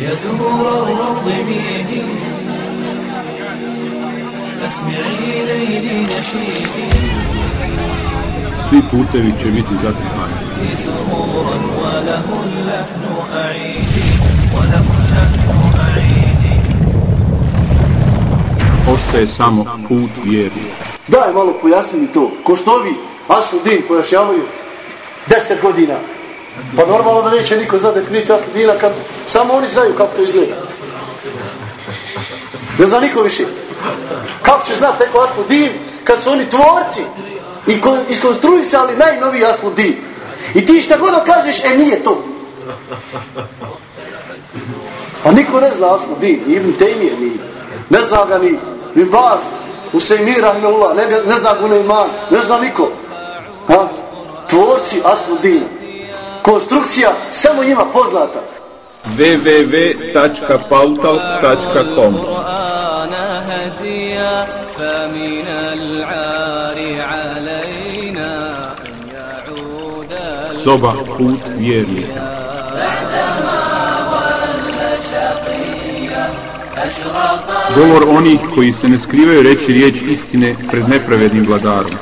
يا زهور الروض ميدي اسمعي ليلي نشيدي Svi putevi će biti zatrpani. سرورا وله اللحن أعيدي وله اللحن أعيدي Ostaje samo put vjerni. Daj malo pojasni mi to. Ko što ovi Aslu Din pojašnjavaju deset godina. Pa normalno da neće niko zna definiciju Aslu Dina kad samo oni znaju kako to izgleda. Ne zna niko više. Kako će znati neko Aslu Din kad su oni tvorci i ko, iskonstruisali najnoviji Aslu Din. I ti šta god kažeš, e nije to. A niko ne zna Aslu Din, ni Ibn Tejmije, ni, ne zna ga ni, ni vas, Usaimira, ni ne, ne zna Guneiman, ne zna niko. Ha? Tvorci Aslu Konstrukcija samo njima poznata. www.pautal.com القرآن هديا فمن العار علينا أن يعود Soba put vjernika. Govor onih koji se ne skrivaju reći riječ istine pred nepravednim vladarom.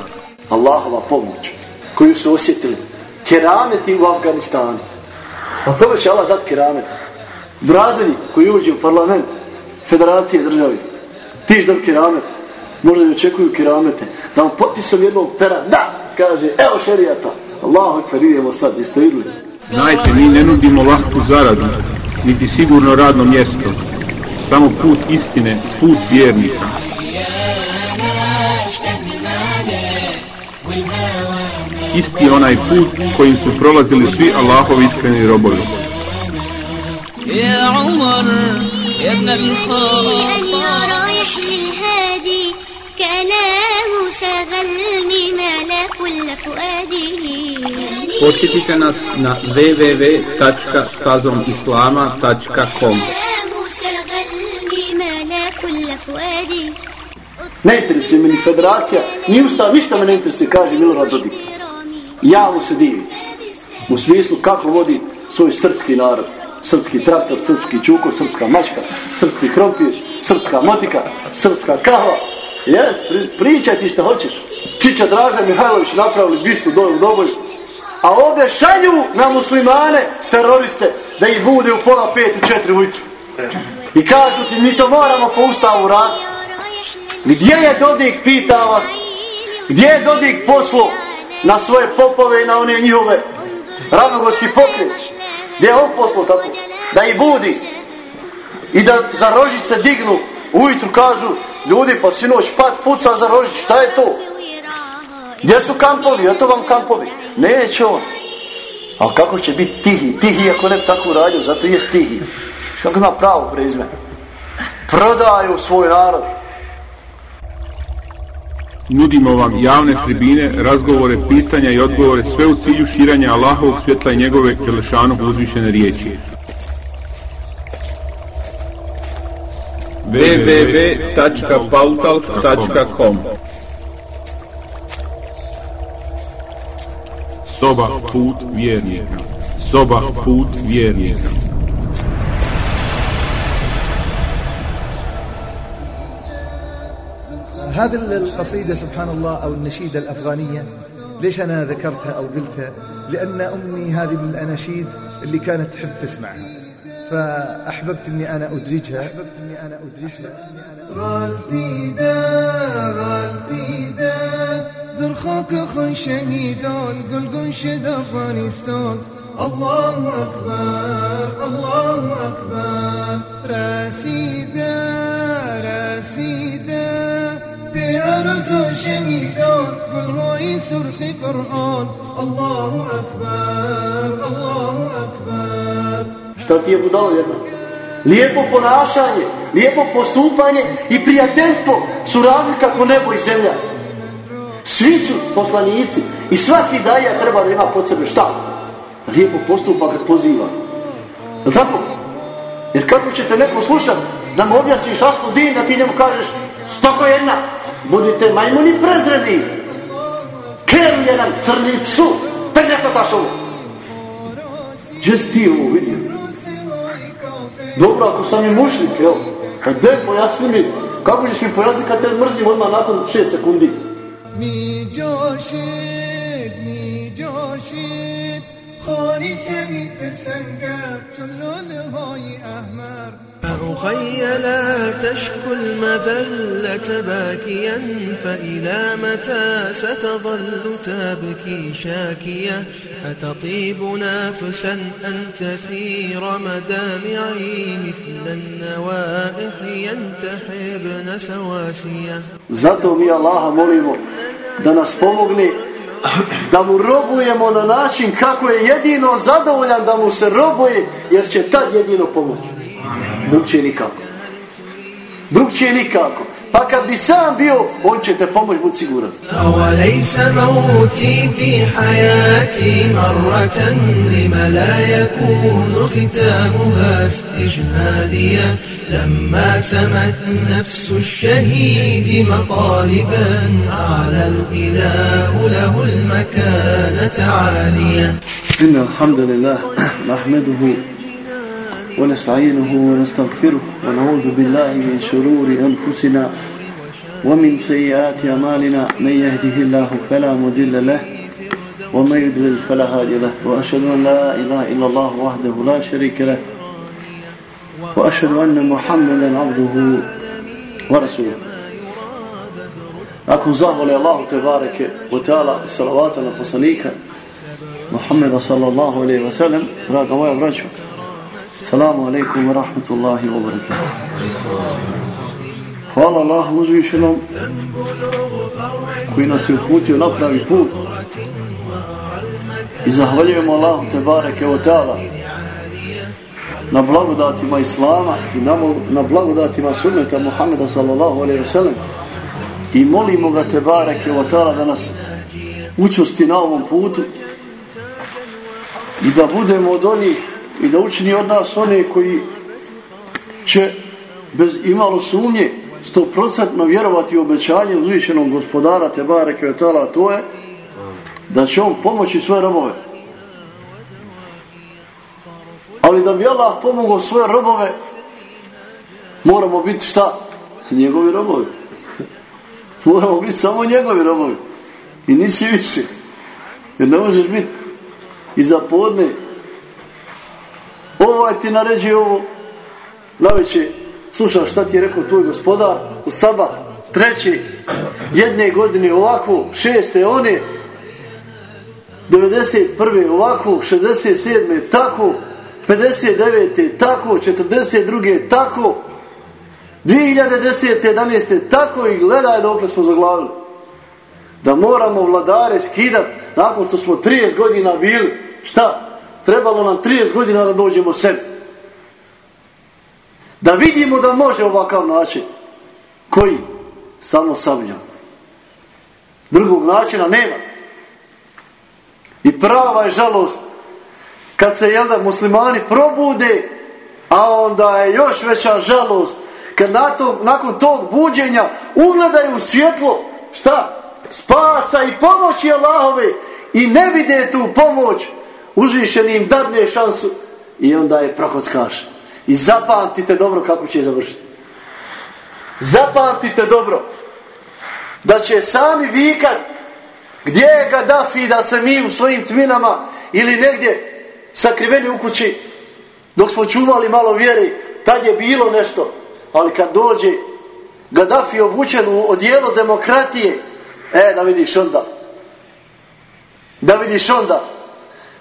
Allahova pomoć koju su osjetili kerameti u Afganistanu. A kome će Allah dati keramet? Bradani koji uđe u parlament federacije državi. Tiš dam keramet. Možda ne očekuju keramete. Da vam potpisom jednog pera, da, kaže, evo šerijata. Allahu ekber, idemo sad, jeste vidjeli? Znajte, mi ne nudimo lahku zaradu, niti sigurno radno mjesto. Samo put istine, put vjernika. Isti je onaj put kojim su prolazili svi Allahovi iskreni robovi. يا عمر يا ابن الخطاب أن يا رايح للهادي كلام شغلني ملا كل فؤادي Posjetite nas na www.stazomislama.com كلام شغلني ملا كل فؤادي Ne interesuje me ni federacija, ni ustav, ništa me ne interesuje, kaže Milorad Dodik. Ja se divi. U smislu kako vodi svoj srpski narod. Srpski traktor, srpski čuko, srpska mačka, srpski krompir, srpska motika, srpska kahva. Je, pri, pričaj ti što hoćeš. Čiča Draža Mihajlović napravili bistu dole u A ovdje šalju na muslimane teroriste da ih bude u pola pet i četiri ujutru. I kažu ti mi to moramo po ustavu raditi. Gdje je Dodik, pita vas, gdje je Dodik poslo na svoje popove i na one njihove ravnogorski pokret? Gdje je on poslo tako? Da ih budi i da za rožice dignu, ujutru kažu, ljudi pa sinoć pat puca za rožić, šta je to? Gdje su kampovi? Eto vam kampovi. Neće on. Ali kako će biti tihi? Tihi ako ne bi tako uradio, zato je tihi. Što ima pravo prezme? Prodaju svoj narod. Nudimo vam javne tribine, razgovore, pitanja i odgovore sve u cilju širanja Allahovog svjetla i njegove Đelešanog uzvišene riječi. www.pautal.com Soba put vjernika. Soba put vjernika. هذه القصيدة سبحان الله أو النشيدة الأفغانية ليش أنا ذكرتها أو قلتها؟ لأن أمي هذه من الأناشيد اللي كانت تحب تسمعها. فأحببت أني أنا أدرجها. أحببت أني أنا أدرجها. در شد افغانستان الله اکبر الله اکبر رسیده به عرض و شهیدان گلهای سرخ قرآن الله اکبر الله اکبر Šta ti je budalo jedna? Lijepo ponašanje, lijepo postupanje i prijateljstvo su razlika kako nebo i zemlja. Svi su poslanici i svaki daja treba da ima kod sebe šta? Lijepo postupa kad poziva. Je tako? Jer kako ćete neko slušat da mu objasniš aslu din, da ti njemu kažeš stoko jedna, budite majmuni prezredni. Kelu nam crni psu, prnjesa ta šovu. Gdje si ti ovo vidio? Dobro, ako sam je mušnik, jel? A gdje pojasni mi? Kako ćeš mi pojasni kad te mrzim odmah nakon 6 sekundi? Mi džošik, mi džošik. خاری شهید سنگر چلال های احمر. أخي لا تشكو المذلة باكيا فإلى متى ستظل تبكي شاكية؟ أتطيب نافسا أن تثير مدامعي مثل النوائح ينتحبن سواسية؟ Zato mi Allaha molimo da nas pomogne da mu robujemo na način kako je jedino zadovoljan da mu se robuje jer će tad jedino pomoći. Drugčije nikako. Drugčije nikako. Pa kad bi sam bio, on će te pomoći, budi siguran. أوليس موتي في حياتي مرة لم لا يكون ختامها استشهاديا لما سمت نفس الشهيد مطالبا على الإله له المكانة عاليا إن الحمد لله نحمده ونستعينه ونستغفره ونعوذ بالله من شرور أنفسنا ومن سيئات أعمالنا. من يهده الله فلا مضل له ومن يضلل فلا هادي له. وأشهد أن لا إله إلا الله وحده لا شريك له. وأشهد أن محمدا عبده ورسوله. Nakon zahvali Allahu te bareke wa ta'ala i salavata na poslanika Muhammeda sallallahu alaihi wa salamu alaikum wa rahmatullahi wa barakatuh. Hvala Allahu uzvišenom koji nas je uputio na pravi put i zahvaljujemo Allahu te bareke o teala na blagodatima Islama i na, na blagodatima sunneta Muhammeda sallallahu alaihi wa sallam i molimo ga te bareke o teala da nas učusti na ovom putu i da budemo od onih i da učini od nas one koji će bez imalo sumnje stoprocentno vjerovati u obećanje uzvišenog gospodara te Kvetala, to je da će on pomoći svoje robove. Ali da bi Allah pomogao svoje robove moramo biti šta? njegovi robovi. Moramo biti samo njegovi robovi. I nisi više. Jer ne možeš biti i za podne ovaj ti naređuje ovo naveće slušaš šta ti je rekao tvoj gospodar u sabah, treći jedne godine ovako šeste one 91. ovako 67. tako 59. tako 42. tako 2010. 11. tako i gledaj dok smo zaglavili. Da moramo vladare skidat nakon što smo 30 godina bili. Šta? Trebalo nam 30 godina da dođemo sebi. Da vidimo da može ovakav način. Koji? Samo sabljam. Drugog načina nema. I prava je žalost kad se jel da muslimani probude, a onda je još veća žalost kad na to, nakon tog buđenja ugledaju svjetlo, šta? Spasa i pomoći Allahove i ne vide tu pomoć, uzvišeni im dadne šansu i onda je prokockaš. I zapamtite dobro kako će završiti. Zapamtite dobro da će sami vikat gdje je Gaddafi da se mi u svojim tminama ili negdje sakriveni u kući dok smo čuvali malo vjere, tad je bilo nešto ali kad dođe Gaddafi obučen u odijelo demokratije, e, da vidiš onda. Da vidiš onda.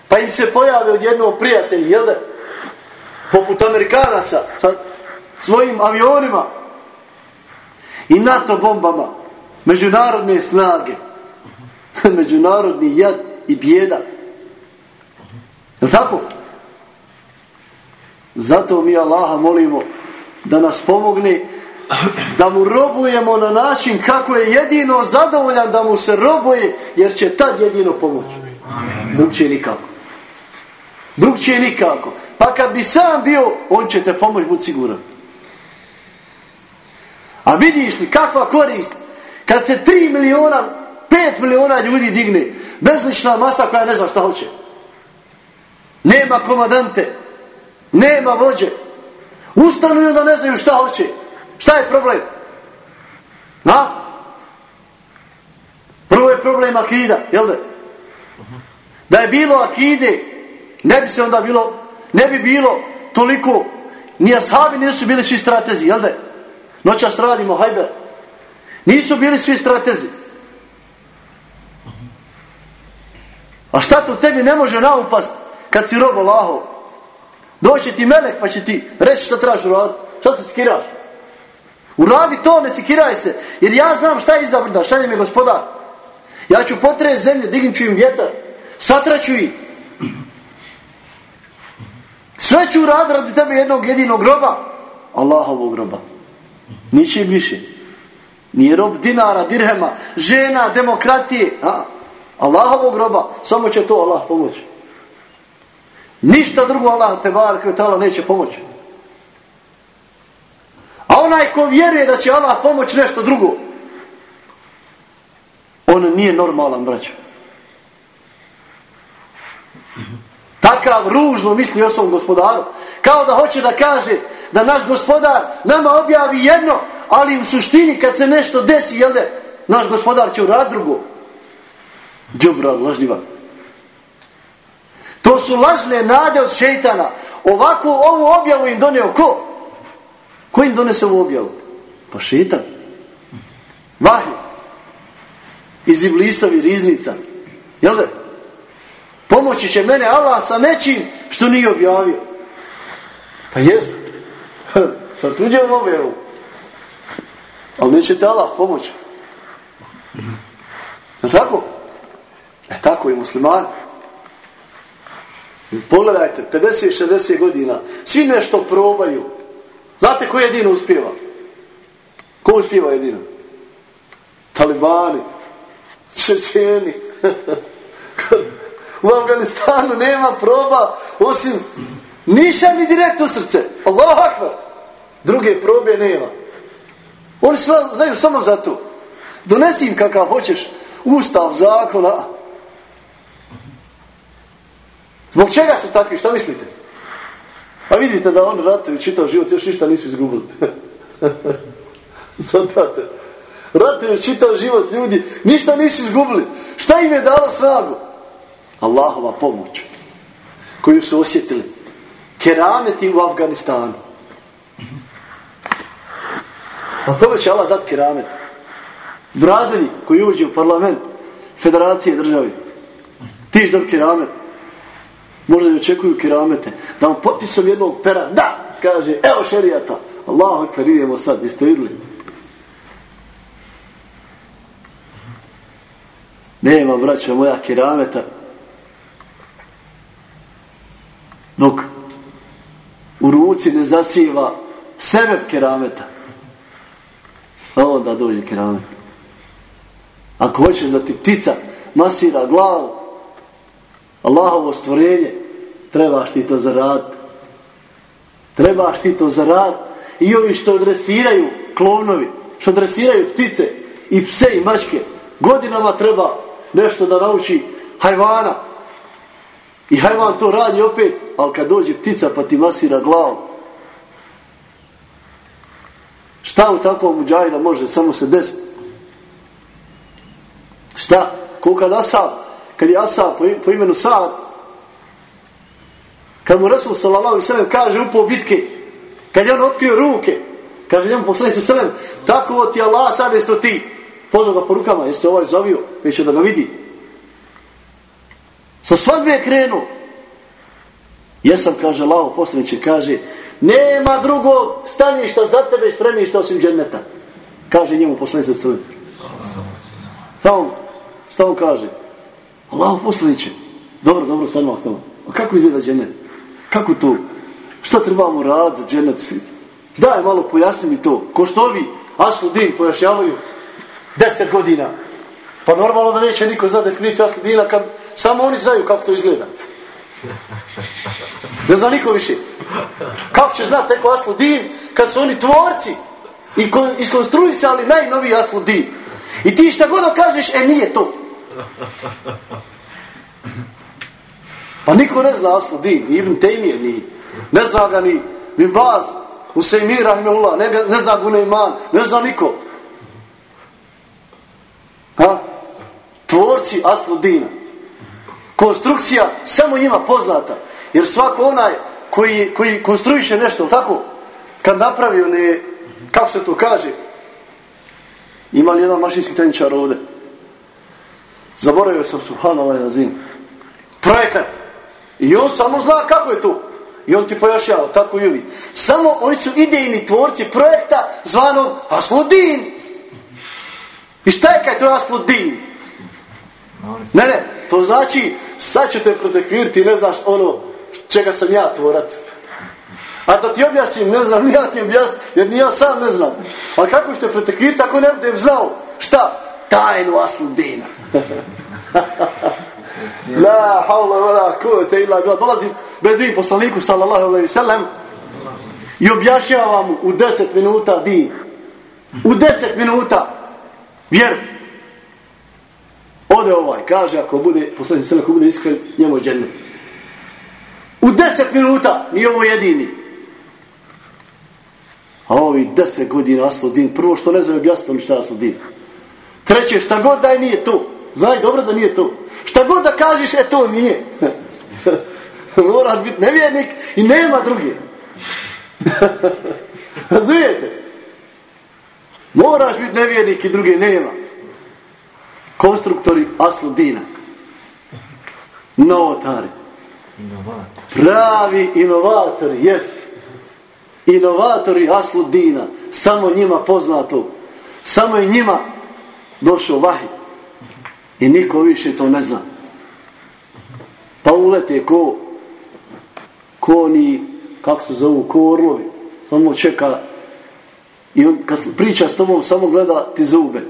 Pa im se pojave od jednog prijatelja, jel da? Poput Amerikanaca, sa svojim avionima i NATO bombama, međunarodne snage, međunarodni jad i bijeda. Je tako? Zato mi Allaha molimo da nas pomogne da mu robujemo na način kako je jedino zadovoljan da mu se robuje jer će tad jedino pomoći drugčije nikako drugčije nikako pa kad bi sam bio on će te pomoći budi siguran a vidiš li kakva korist kad se 3 miliona 5 miliona ljudi digne bezlična masa koja ne zna šta hoće nema komadante nema vođe Ustanu i onda ne znaju šta hoće. Šta je problem? Na? Prvo je problem akida, jel da? Da je bilo akide, ne bi se onda bilo, ne bi bilo toliko, ni ashabi nisu bili svi stratezi, jel da? Noćas radimo, hajde. Nisu bili svi stratezi. A šta to tebi ne može naupast kad si robo laho? Doće ti melek pa će ti reći šta trebaš uraditi. Šta se skiraš? Uradi to, ne sikiraj se. Jer ja znam šta je iza brda, šalje mi gospodar. Ja ću potrezi zemlje, digim ću im vjetar. Satraću ih. Sve ću rad radi tebe jednog jedinog groba. Allahovog groba. Ničim više. Nije rob dinara, dirhema, žena, demokratije. A? Allahovog groba. Samo će to Allah pomoći. Ništa drugo Allah te bar kvetala neće pomoći. A onaj ko vjeruje da će Allah pomoći nešto drugo, on nije normalan, braćo. Takav ružno misli o svom gospodaru. Kao da hoće da kaže da naš gospodar nama objavi jedno, ali u suštini kad se nešto desi, jel de, naš gospodar će urad drugo. Džobra, lažljiva. To su lažne nade od šeitana. Ovako ovu objavu im donio ko? Ko im donese ovu objavu? Pa šeitan. Vahi. Iz iblisovi riznica. Jel da? Pomoći će mene Allah sa nečim što nije objavio. Pa jest. Sa tuđom objavom. Ali neće te Allah pomoći. Je tako? E tako i musliman. Pogledajte, 50-60 godina, svi nešto probaju. Znate ko jedino uspjeva? Ko uspjeva jedino? Talibani, Čečeni u Afganistanu nema proba osim niša ni direkt u srce. Allah akvar. Druge probe nema. Oni sve znaju samo za to. Donesi im kakav hoćeš ustav, zakona, Zbog čega su takvi? Šta mislite? A vidite da on ratuju čitav život, još ništa nisu izgubili. Zatate. Ratuju čitav život ljudi, ništa nisu izgubili. Šta im je dalo snagu? Allahova pomoć. Koju su osjetili. Kerameti u Afganistanu. A kome će Allah dati keramet? Bradeni koji uđe u parlament federacije državi. Tiš dam keramet. Možda ne očekuju keramete. Da vam potpisom jednog pera, da, kaže, evo šerijata. Allahu ekber, idemo sad, jeste vidjeli? Nema, braća moja, kerameta Dok u ruci ne zasijeva sebe kerameta. A onda dođe keramet. Ako hoćeš da ti ptica masira glavu, Allahovo stvorenje, trebaš ti to zarad. Trebaš ti to zarad. I ovi što dresiraju klovnovi, što dresiraju ptice i pse i mačke, godinama treba nešto da nauči hajvana. I hajvan to radi opet, ali kad dođe ptica pa ti masira glavu, šta u takvom muđajda može samo se desiti? Šta? Ko kad Asab, kad je Asab po, po imenu Saad, kad mu Rasul sallallahu sallam kaže upo bitke, kad je on otkrio ruke, kaže njemu poslani se sallam, tako ti Allah sad jesto ti, pozvao ga po rukama, jeste ovaj zavio, već da ga vidi. Sa svadbe je krenuo. Jesam, kaže Allaho poslaniće, kaže, nema drugog staništa za tebe spremišta osim dženneta. Kaže njemu poslani se. Samo, šta on kaže? Allaho poslaniće, dobro, dobro, stanimo, malo. A kako izgleda džennet? Kako to? Šta trebamo raditi za džennet? Daj, malo pojasni mi to. Ko što ovi Asludin pojašnjavaju deset godina. Pa normalno da neće niko znati definiciju Asludina kad samo oni znaju kako to izgleda. Ne zna niko više. Kako će znati neko Asludin kad su oni tvorci i iskonstruisali najnoviji Asludin. I ti šta god da kažeš, e nije to. Pa niko ne zna Asludin, ni Ibn Tejmije, ni, ne zna ga ni Bin Baz, Usejmir, Rahimullah, ne, ne zna Guneiman, ne zna niko. Ha? Tvorci Asludina. Konstrukcija samo njima poznata. Jer svako onaj koji, koji konstruiše nešto, tako? Kad napravi one, kako se to kaže, ima li jedan mašinski tehničar ovde? Zaboravio sam Subhanallah na. Projekat. I on samo zna kako je to. I on ti pojašnjava, tako i ovi. Samo oni su idejni tvorci projekta zvanog Asludin. I šta je kaj to Asludin? Ne, ne, to znači sad ću te protekvirti, ne znaš ono čega sam ja tvorac. A da ti objasnim, ne znam, ja ti objasnim, jer ni ja sam ne znam. A kako ćete protekvirti ako ne budem znao? Šta? Tajnu Asludina. La haula wala kuvvete illa billah. Dolazim bedvin poslaniku sallallahu alejhi ve sellem i objašnjavam mu u 10 minuta din. U 10 minuta vjer. Ode ovaj, kaže ako bude poslanik sallallahu ako bude iskren, njemu džennet. U 10 minuta, mi ovo jedini. A ovi 10 godina Asludin, prvo što ne znam objasniti šta je Asludin. Treće, šta god daj nije to. Znaj dobro da nije to. Šta god da kažeš, e to nije. Moraš biti nevjernik i nema druge. Razumijete? Moraš biti nevjernik i druge nema. Konstruktori Asludina. Novotari. Pravi inovatori, jest. Inovatori Asludina. Samo njima poznato. Samo je njima došao vahij. I niko više to ne zna. Pa ulete ko, ko ni, kako se zovu, ko orlovi. Samo čeka i on, kad priča s tobom, samo gleda ti zube.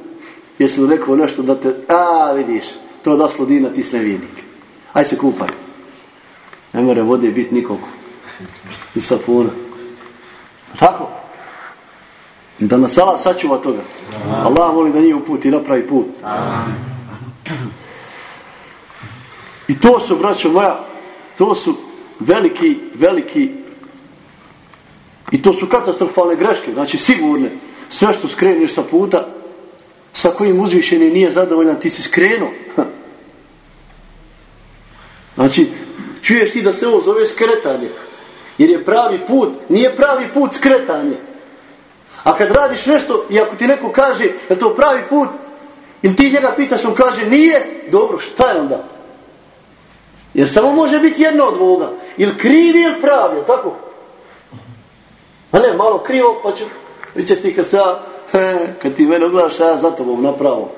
Jesi li rekao nešto da te, a vidiš, to da slodina ti s. Aj se kupaj. Ne more vode biti nikoliko. I sapuna. Tako? Da nas Allah sačuva toga. Allah voli da nije uputi i napravi put. Amen. I to su, braćo moja, to su veliki, veliki i to su katastrofalne greške, znači sigurne. Sve što skreneš sa puta, sa kojim uzvišeni nije zadovoljan, ti si skrenuo. Znači, čuješ ti da se ovo zove skretanje. Jer je pravi put, nije pravi put skretanje. A kad radiš nešto i ako ti neko kaže, je to pravi put, Ili ti njega pitaš, on kaže, nije, dobro, šta je onda? Jer samo može biti jedno od dvoga. Ili krivi, ili pravi, tako? A ne, malo krivo, pa ću, vi će ti kad se ja, E, kad ti mene oglaš, ja za tobom napravo.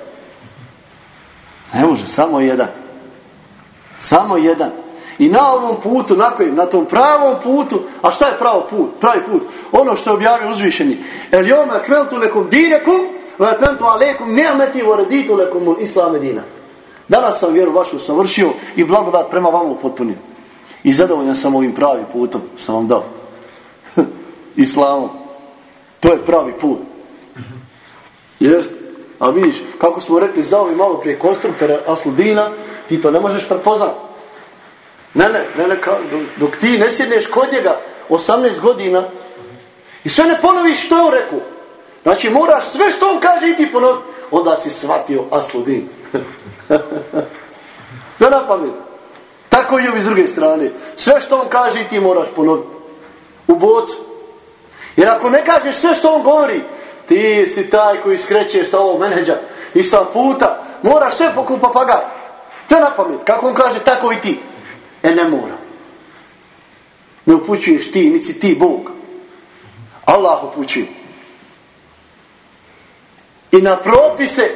Ne može, samo jedan. Samo jedan. I na ovom putu, na kojim, na tom pravom putu, a šta je pravo put, pravi put? Ono što je objavio uzvišeni. El jome akmentu lekom direkum, vatmentu alekum nehmeti voreditu lekom islam dina. Danas sam vjeru vašu savršio i blagodat prema vam upotpunio. I zadovoljan sam ovim pravim putom, sam vam dao. Islamom. To je pravi put. Jest. A vidiš, kako smo rekli za ovi malo prije konstruktora Asludina, ti to ne možeš prepoznat. Ne, ne, ne, ne, ka, dok, dok ti ne sjedneš kod njega 18 godina i sve ne ponoviš što je on rekao. Znači moraš sve što on kaže i ti ponoviti. Onda si shvatio Asludin. sve na pamet. Tako i ovi s druge strane. Sve što on kaže i ti moraš ponoviti. U bocu. Jer ako ne kažeš sve što on govori, ti si taj koji skrećeš sa ovog menedža i sa puta, moraš sve pokup papagaj. Sve na pamet. Kako on kaže, tako i ti. E ne mora. Ne upućuješ ti, nici ti Bog. Allah upućuje i na propise,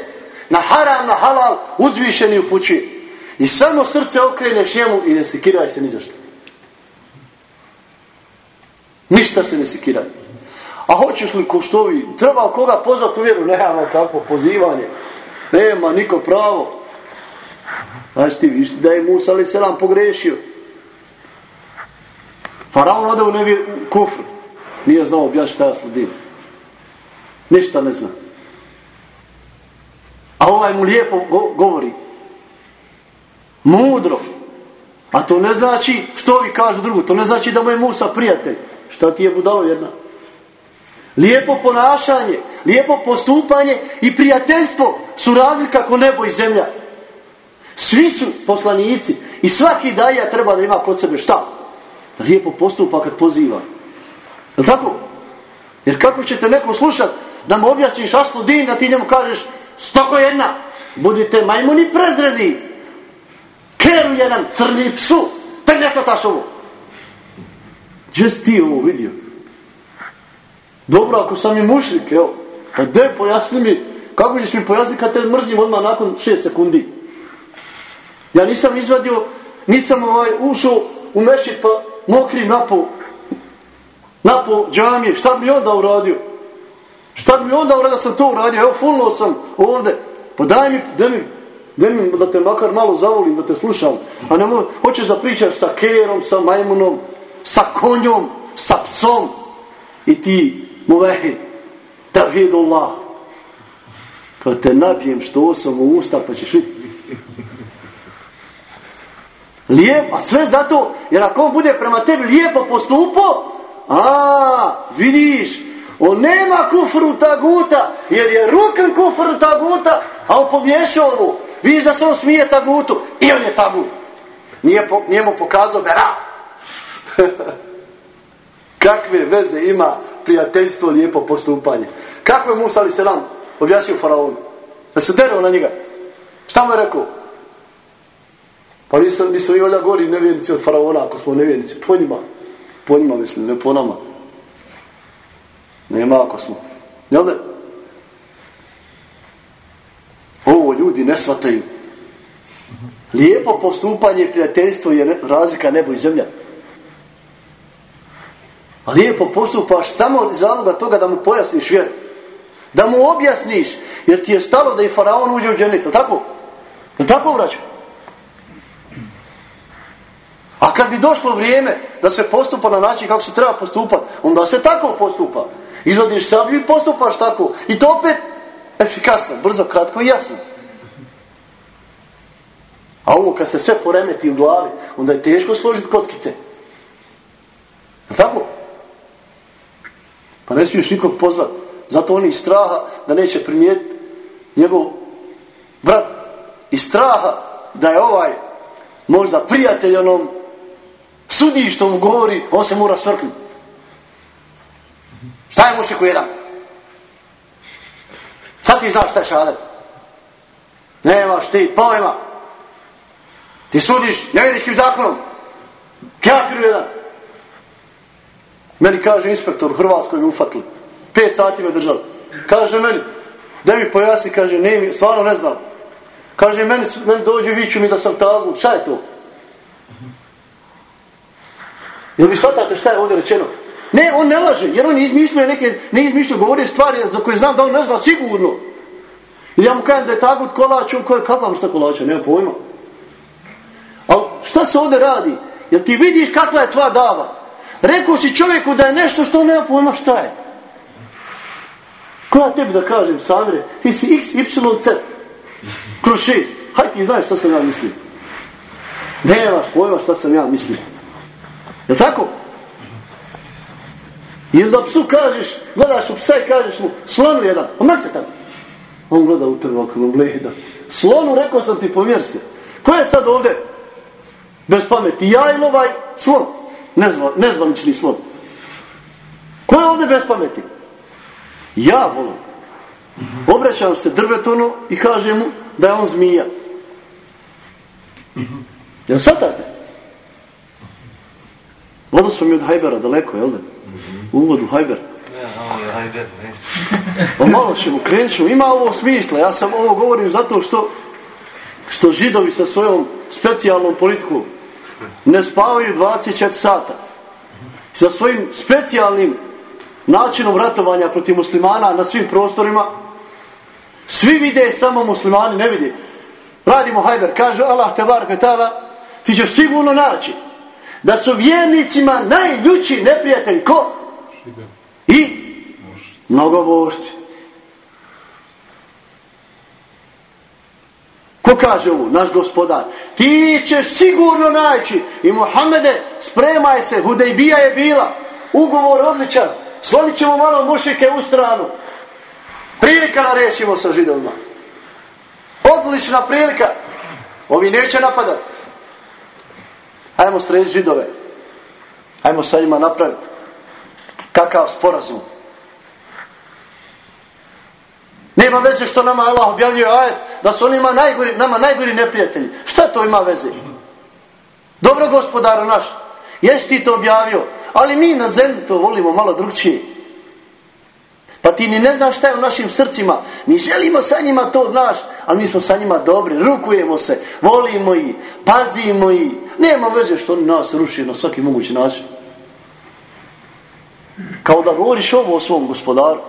na haram, na halal, uzvišeni upućuje. I samo srce okreneš njemu i ne sekiraj se ni zašto. Ništa se ne sekiraj. A hoćeš li ko što vi, treba koga pozvati u vjeru? Nema kako pozivanje. Nema niko pravo. Znači ti viš da je Musa ali selam pogrešio. Faraon ode u nevi kufr. Nije znao objaći šta ja sludim. Ništa ne zna. A ovaj mu lijepo go govori. Mudro. A to ne znači, što vi kažu drugo, to ne znači da mu je Musa prijatelj. Šta ti je budalo jedna? Lijepo ponašanje, lijepo postupanje i prijateljstvo su razlika ko nebo i zemlja. Svi su poslanici i svaki daja treba da ima kod sebe šta? Da lijepo postupa kad poziva. Je tako? Jer kako ćete neko slušat da mu objasniš aslu din, da ti njemu kažeš stoko jedna, budite majmuni prezreni, keru jedan, crni psu, te ne svataš ovo. Gdje si ti ovo vidio? Dobro, ako sam i mušlik, evo, pa de, pojasni mi, kako ćeš mi pojasniti kad te mrzim odmah nakon 6 sekundi? Ja nisam izvadio, nisam ovaj, ušao u mešit pa mokrim napo, napo džamije, šta bi mi onda uradio? Šta bi mi onda uradio da sam to uradio? Evo, fulno sam ovde, pa daj mi, daj mi, daj mi da te makar malo zavolim, da te slušam, a ne moj, hoćeš da pričaš sa kerom, sa majmunom, sa konjom, sa psom i ti muvehid, tavhidullah. Kad pa te nabijem što sam u usta, pa ćeš vidjeti. Lijep, a sve zato, jer ako on bude prema tebi lijepo postupo, a, vidiš, on nema kufru taguta, jer je rukan kufru taguta, a on pomiješao ovo. Vidiš da se on smije tagutu, i on je tagut. Nije, po, nije mu pokazao bera. Kakve veze ima prijateljstvo, lijepo postupanje? Kako je Musa a.s. se objasnio faraonu? Da se derao na njega. Šta mu je rekao? Pa nisam, nisam i olja gori nevjernici od faraona, ako smo nevjernici. Po njima. Po njima mislim, ne po nama. Nema ako smo. Jel ne? Ovo ljudi ne shvataju. Lijepo postupanje i prijateljstvo je razlika nebo i zemlja. Lijepo postupaš samo iz razloga toga da mu pojasniš vjeru. Da mu objasniš, jer ti je stalo da i faraon uđe u dženito, tako? Je tako vraću? A kad bi došlo vrijeme da se postupa na način kako se treba postupati, onda se tako postupa. Izodiš sablju i postupaš tako. I to opet efikasno, brzo, kratko i jasno. A ovo kad se sve poremeti u glavi, onda je teško složiti kockice. Je tako? Pa ne smiješ nikog pozvati. Zato oni iz straha da neće primijeti njegov brat. I straha da je ovaj možda prijatelj onom sudi što mu govori, on se mora svrknuti. Šta je mušiku jedan? Sad ti znaš šta je šadat. Nemaš ti pojma. Ti sudiš nevjerijskim zakonom. Kafiru jedan. Meni kaže inspektor u Hrvatskoj mi ufatili. Pet sati me držali. Kaže meni, da mi pojasni, kaže, ne mi, stvarno ne znam. Kaže, meni, meni dođe viću mi da sam tagu. Šta je to? Jel vi shvatate šta je ovdje rečeno? Ne, on ne laže, jer on izmišljuje neke, ne izmišljuje, govori stvari za koje znam da on ne zna sigurno. I ja mu kažem da je tagut kolač, on kaže, kakva vrsta kolača, nema pojma. Ali šta se ovdje radi? Jel ti vidiš kakva je tva dava? Rekao si čovjeku da je nešto što on nema pojma šta je. Ko ja tebi da kažem, Samire, ti si x, y, z, kroz šest. Hajde ti znaš šta sam ja mislio. Nemaš pojma šta sam ja mislio. Je tako? Ili da psu kažeš, gledaš u psa i kažeš mu, slonu jedan, a mak se tamo. On gleda u tebe, ovako, mu gleda. Slonu, rekao sam ti, pomjer se. Ko je sad ovde? Bez pameti, ja ili ovaj slon? Nezva, nezvanični slon. Ko je ovde bez pameti? Ja volim. Obraćam se drvetonu i kažem mu da je on zmija. Jel shvatate? Vodo smo mi od Hajbera daleko, jel da? Uvod u Hajber. Pa malo ćemo, krenut ćemo. Ima ovo smisla. Ja sam ovo govorim zato što što židovi sa svojom specijalnom politikom ne spavaju 24 sata. Sa svojim specijalnim načinom ratovanja protiv muslimana na svim prostorima. Svi vide, samo muslimani ne vide. Radimo hajber, kaže Allah te bar petala, ti ćeš sigurno naći da su vjernicima najljući neprijatelj ko? I mnogobošci. Ko kaže ovo? Naš gospodar. Ti ćeš sigurno naći. I Muhammede, spremaj se. Hudejbija je bila. Ugovor odličan. slonit ćemo malo mušike u stranu. Prilika da rešimo sa židovima. Odlična prilika. Ovi neće napadat. Hajmo srediti židove. Hajmo sa njima napraviti. Kakav sporazum. Nema veze što nama Allah objavljuje ajet da su onima najgori, nama najgori neprijatelji. Šta to ima veze? Dobro gospodaru naš, jesi ti to objavio, ali mi na zemlji to volimo malo drugčije. Pa ti ni ne znaš šta je u našim srcima. Mi želimo sa njima to, znaš, ali mi smo sa njima dobri, rukujemo se, volimo ih, pazimo ih. Nema veze što oni nas ruši na svaki mogući način. Kao da govoriš ovo o svom gospodaru.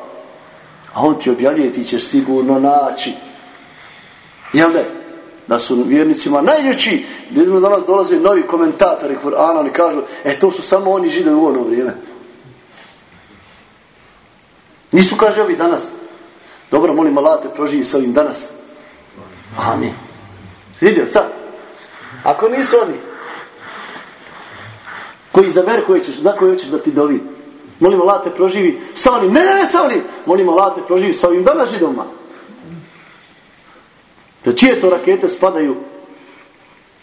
A on ti objavljuje, ti ćeš sigurno naći. Jel da? Da su vjernicima najljući, vidimo danas dolaze novi komentatori Kur'ana, oni kažu, e to su samo oni židovi u ono vrijeme. Nisu kaže ovi danas. Dobro, molim Allah te proživi sa ovim danas. Amin. Si vidio sad? Ako nisu oni, koji izaber koje ćeš, za koje hoćeš da ti dovi. Molim Allah te proživi sa onim. Ne, ne, ne, sa onim. Molim Allah te proživi sa ovim danas židovima. Da čije to rakete spadaju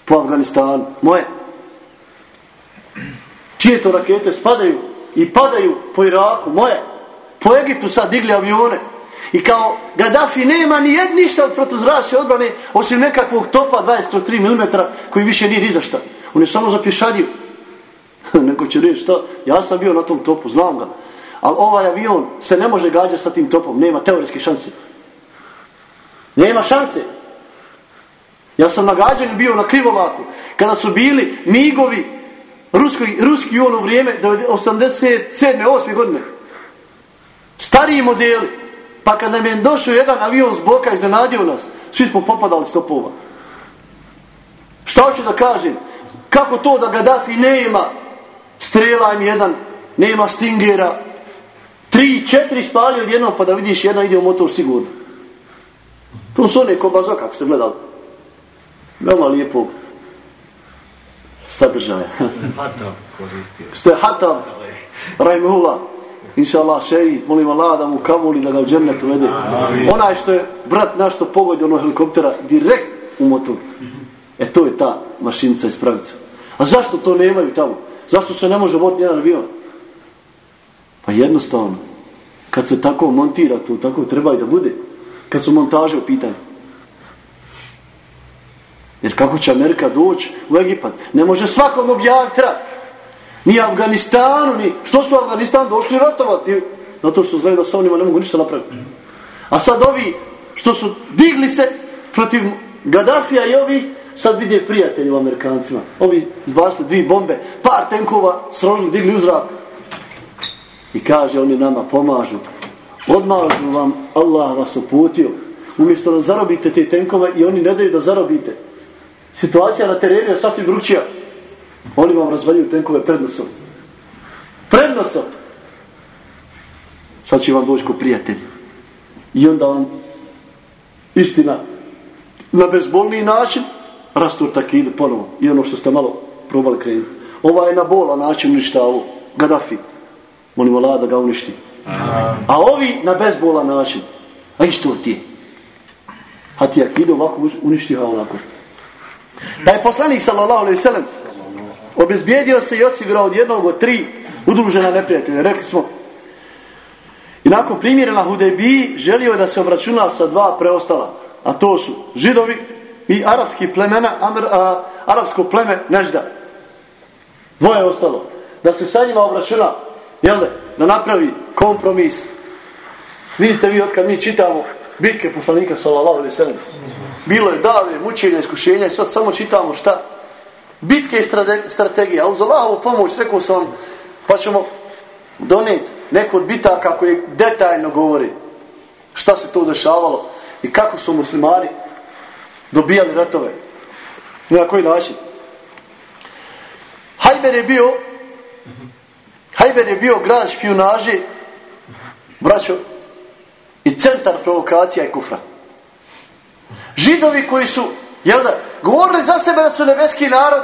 po Afganistanu? Moje. Čije to rakete spadaju i padaju po Iraku? Moje. Po Egiptu sad digli avione. I kao Gaddafi nema ni jed ništa od protuzračne odbrane osim nekakvog topa 23 mm koji više nije ni za šta. On je samo za pješadiju. Neko će reći šta, ja sam bio na tom topu, znam ga. Ali ovaj avion se ne može gađati sa tim topom, nema teoretske šanse. Nema šanse. Ja sam na gađanju bio na Krivovaku, kada su bili migovi, ruski, ruski u ono vrijeme, 87. 8. godine. Stariji modeli. Pa kad nam je došao jedan avion s boka, iznenadio nas, svi smo popadali s topova. Šta hoću da kažem? Kako to da Gaddafi ne ima strela im jedan, nema stingera, tri, četiri spali od jednog, pa da vidiš jedna ide u motor sigurno. To su one kobazo, kako ste gledali. Veoma lijepog sadržaja. Što je Hatam, Rajmula, inša Allah, šeji, molim Allah da mu kamuli, da ga u džernetu vede. Onaj što je brat naš što pogodi ono helikoptera direkt u motor. E to je ta mašinica iz pravica. A zašto to nemaju tamo? Zašto se ne može voditi jedan avion? Pa jednostavno, kad se tako montira, to tako treba i da bude. Kad su montaže u pitanju. Jer kako će Amerika doći u Egipat? Ne može svakom objaviti rat. Ni Afganistanu, ni... Što su Afganistan došli ratovati? Zato što znaju da sa onima ne mogu ništa napraviti. A sad ovi što su digli se protiv Gaddafija i ovi sad vide prijatelje u Amerikancima. Ovi zbasli dvije bombe, par tenkova srožili, digli u zrak. I kaže, oni nama pomažu. Odmažu vam, Allah vas uputio. Umjesto da zarobite te tenkove i oni ne daju da zarobite. Situacija na terenu je sasvim drugčija. Oni vam razvaljuju tenkove prednosom. Prednosom! Sad će vam doći ko prijatelj. I onda vam istina na bezbolniji način rasturta kidu ponovo. I ono što ste malo probali krenuti. Ova je na bola način uništa ovo. Gaddafi. Molim Allah da ga uništi. A ovi na bezbola način. A isto ti. A ti akidu ovako uništi ga onako. Da je poslanik sallallahu alaihi sallam obezbijedio se i osigurao od jednog od tri udružena neprijatelja. Rekli smo, i nakon primjera na Hudebi želio je da se obračuna sa dva preostala. A to su židovi i arapski plemena, amr, a, arapsko pleme Nežda. Dvoje ostalo. Da se sa njima obračuna, jel da, da napravi kompromis. Vidite vi od kad mi čitamo bitke poslanika sallallahu alaihi sallam. Bilo je dave, mučenja, iskušenja i sad samo čitamo šta? Bitke i strategije. A uz Allahovu pomoć, rekao sam vam, pa ćemo doneti neko od bitaka koje detaljno govori šta se to dešavalo i kako su muslimani dobijali ratove. Na koji način? Hajber je bio Hajber je bio grad špionaže braćo i centar provokacija i kufra. Židovi koji su jel da, govorili za sebe da su nebeski narod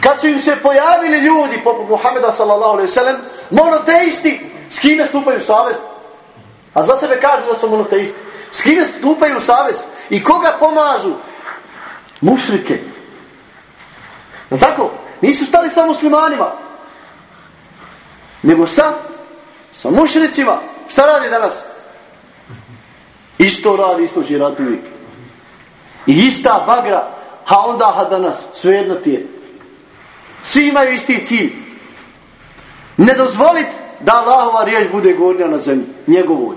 kad su im se pojavili ljudi poput Muhameda sallallahu alaihi sallam monoteisti S kime stupaju savez? A za sebe kažu da su monoteisti. S kime stupaju savez? I koga pomažu? Mušrike. Je tako? Nisu stali sa muslimanima. Nego sa, sa mušricima. Šta radi danas? Isto radi, isto će rati uvijek. I ista bagra, ha onda ha danas, svejedno ti je. Svi imaju isti cilj. Ne dozvolit da Allahova riječ bude gornja na zemlji, njegovoj.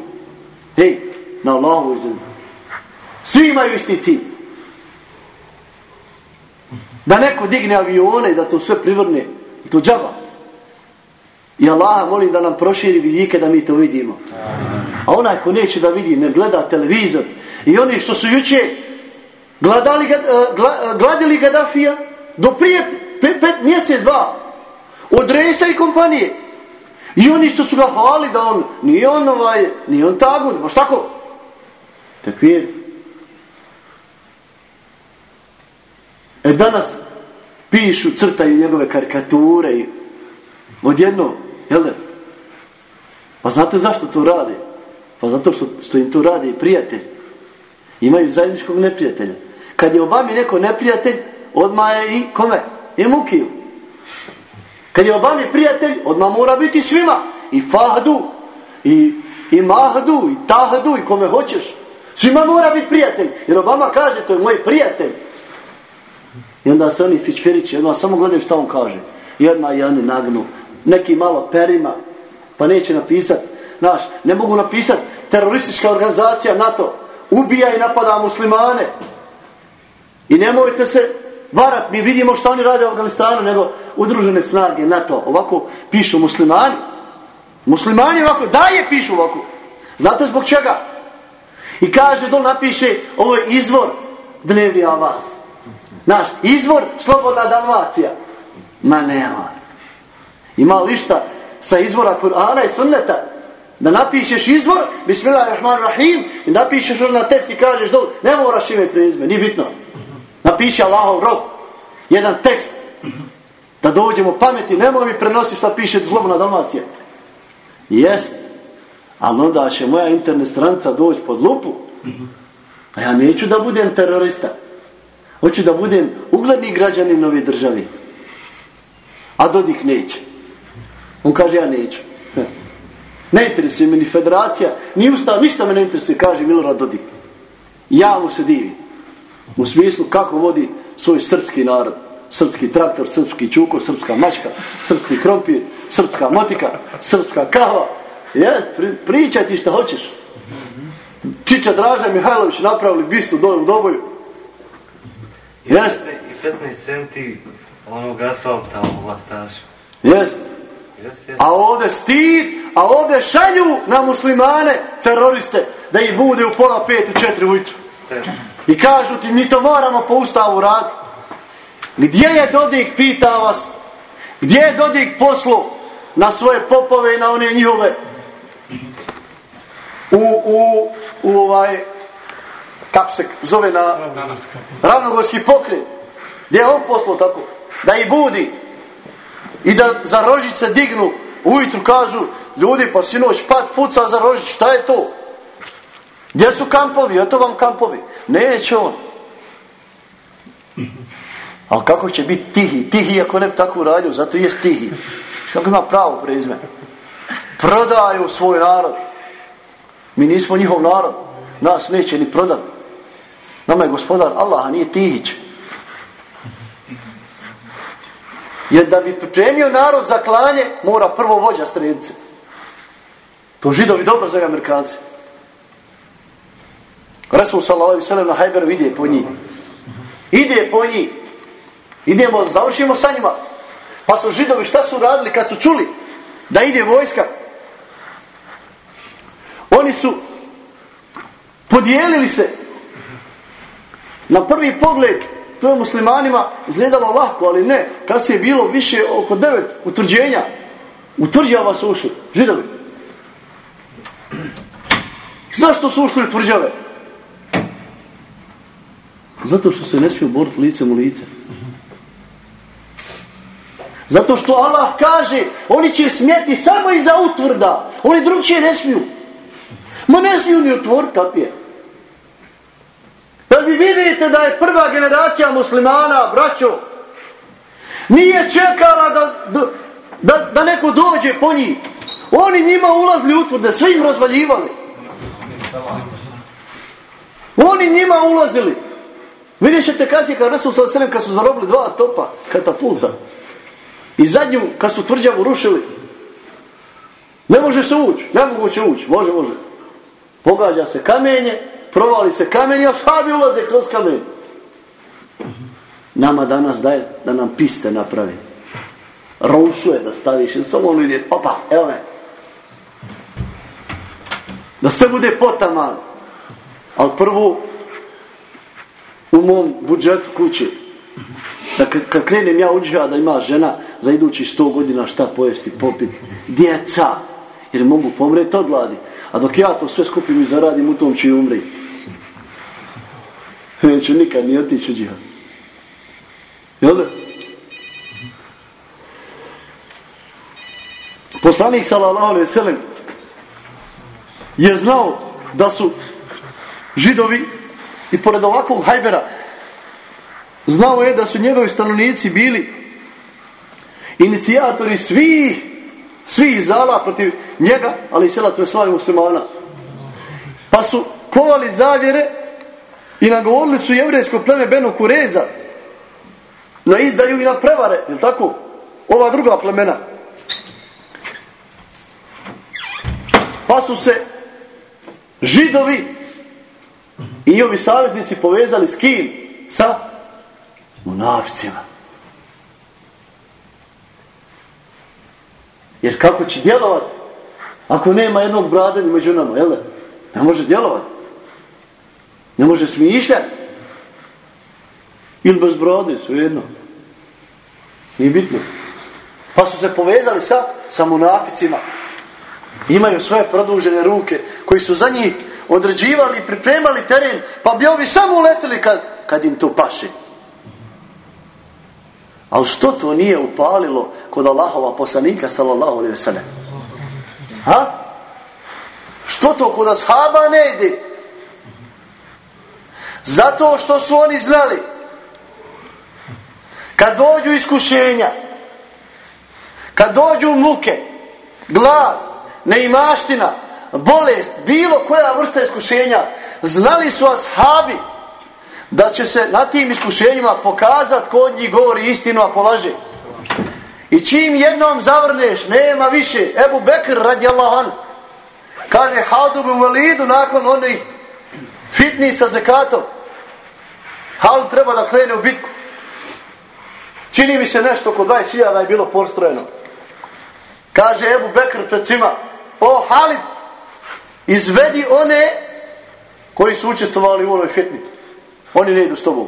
Hej, na Allahovoj zemlji. Svi imaju isti cilj. Da neko digne avione i da to sve privrne, to džaba. I Allah molim da nam proširi vidike da mi to vidimo. A onaj ko neće da vidi, ne gleda televizor. I oni što su juče gledali, eh, gledali eh, Gaddafija do prije pet, pet mjesec, dva od Resa i kompanije. I oni što su ga hvali da on, nije on ovaj, nije on tagun, baš tako. Tekvir. E danas pišu, crtaju njegove karikature i odjedno, jel da? Pa znate zašto to rade? Pa zato što, što im to rade i prijatelj. Imaju zajedničkog neprijatelja. Kad je Obami neko neprijatelj, odmah je i kome? I Mukiju. Kad je Obami prijatelj, odmah mora biti svima. I Fahdu, i, i Mahdu, i Tahdu, i kome hoćeš. Svima mora biti prijatelj. Jer Obama kaže, to je moj prijatelj. I onda se oni fičferići, onda samo gledaju šta on kaže. I odmah i oni nagnu. Neki malo perima, pa neće napisat. Znaš, ne mogu napisat teroristička organizacija NATO. Ubija i napada muslimane. I nemojte se varat, mi vidimo što oni rade u Afganistanu, nego udružene snage NATO. Ovako pišu muslimani. Muslimani ovako, daje pišu ovako. Znate zbog čega? I kaže, dol napiše, ovo je izvor dnevni avaz. Naš, izvor slobodna Dalmacija. Ma nema. Ima lišta sa izvora Kur'ana i sunneta? Da napišeš izvor, bismillahirrahmanirrahim, i napišeš na tekst i kažeš dol, ne moraš ime prezme, nije bitno. Napiši Allahov rob, jedan tekst, da dođemo pameti, nemoj mi prenositi šta piše zlobna Dalmacija. Jest, ali onda će moja internet stranca doći pod lupu, a ja neću da budem terorista. Hoću da budem ugledni građanin nove države. A Dodik neće. On kaže, ja neću. Ne interesuje me ni federacija, ni ustav, ništa me ne interesuje, kaže Milorad Dodik. Ja mu se divim. U smislu kako vodi svoj srpski narod. Srpski traktor, srpski čuko, srpska mačka, srpski krompir, srpska motika, srpska kava. Je, pri, pričaj ti šta hoćeš. Čiča Draža Mihajlović napravili bistu dole u Doboju. Jeste. I 15 centi onog asfalta u laktašu. Jeste. A ovde stid, a ovde šalju na muslimane teroriste da ih bude u pola pet u četiri ujutru. I kažu ti, mi to moramo po ustavu rad. Gdje je Dodik, pita vas, gdje je Dodik poslu na svoje popove i na one njihove u, u, u ovaj kako se zove na ravnogorski pokret? Gdje je on poslo tako? Da i budi. I da za rožice dignu. Ujutru kažu ljudi pa sinoć pat puca za rožić šta je to? Gdje su kampovi? Eto vam kampovi. Neće on. Ali kako će biti tihi? Tihi ako ne bi tako uradio zato je tihi. Kako ima pravo prezme prodaju svoj narod. Mi nismo njihov narod. Nas neće ni prodati Nama je gospodar Allah, a nije Tihić. Jer da bi pripremio narod za klanje, mora prvo vođa stredice. To židovi dobro za Amerikanci. Resul sallallahu sallam na Hajberu ide po njih. Ide po njih. Idemo, završimo sa njima. Pa su židovi šta su radili kad su čuli da ide vojska? Oni su podijelili se Na prvi pogled to je muslimanima izgledalo lahko, ali ne. Kad se je bilo više oko devet utvrđenja, utvrđava su ušli, židovi. Zašto su ušli utvrđave? Zato što se ne smiju boriti licem u lice. Zato što Allah kaže, oni će smjeti samo iza utvrda. Oni drugčije ne smiju. Ma ne smiju ni otvoriti kapije. Da vi vidite da je prva generacija muslimana, braćo, nije čekala da, da, da, neko dođe po njih. Oni njima ulazili utvrde, sve im razvaljivali. Oni njima ulazili. Vidjet ćete kasnije kad Resul s.a.v. kad su zarobili dva topa katapulta. I zadnju, kad su tvrđavu rušili, ne može se ući, ne moguće ući, može, može. Pogađa se kamenje, provali se kamenje, i ashabi ulaze kroz kamen. Nama danas daje da nam piste napravi. Roušuje da staviš, samo ono ide, opa, evo me. Da sve bude potaman. Ali prvo, u mom budžetu kuće, da kad krenem ja uđa da ima žena za idući sto godina šta pojesti, popit, djeca, jer mogu pomreti od gladi. A dok ja to sve skupim i zaradim, u tom ću i umri. Neću nikad ni otići u džihad. Jel da? Poslanik sallallahu alaihi sallam je znao da su židovi i pored ovakvog hajbera znao je da su njegovi stanovnici bili inicijatori svi svi zala protiv njega, ali i sela to je slavi muslimana. Pa su kovali zavjere i nagovorili su jevrejsko pleme Beno Kureza na izdaju i na prevare, je tako? Ova druga plemena. Pa su se židovi i ovi saveznici povezali s kim? Sa monavcima. Jer kako će djelovati? Ako nema jednog brada među nama, jel da? Ne može djelovati. Ne može smišljati. Ili bez brode, svejedno. Nije bitno. Pa su se povezali sa, sa monaficima. Imaju svoje produžene ruke koji su za njih određivali i pripremali teren, pa bi ovi samo uletili kad, kad im to paše. Ali što to nije upalilo kod Allahova poslanika, sallallahu alaihi ve sellem? Ha? Što to kod ashaba ne ide? Zato što su oni znali kad dođu iskušenja, kad dođu muke, glad, neimaština, bolest, bilo koja vrsta iskušenja, znali su ashabi da će se na tim iskušenjima pokazat kod njih govori istinu ako laže. I čim jednom zavrneš, nema više. Ebu Bekr radi Allahan. Kaže Hadu bin validu nakon onih fitni sa zekatom. Hal treba da krene u bitku. Čini mi se nešto oko 20.000 je bilo postrojeno. Kaže Ebu Bekr pred svima. O Halid, izvedi one koji su učestvovali u onoj fitni. Oni ne idu s tobom.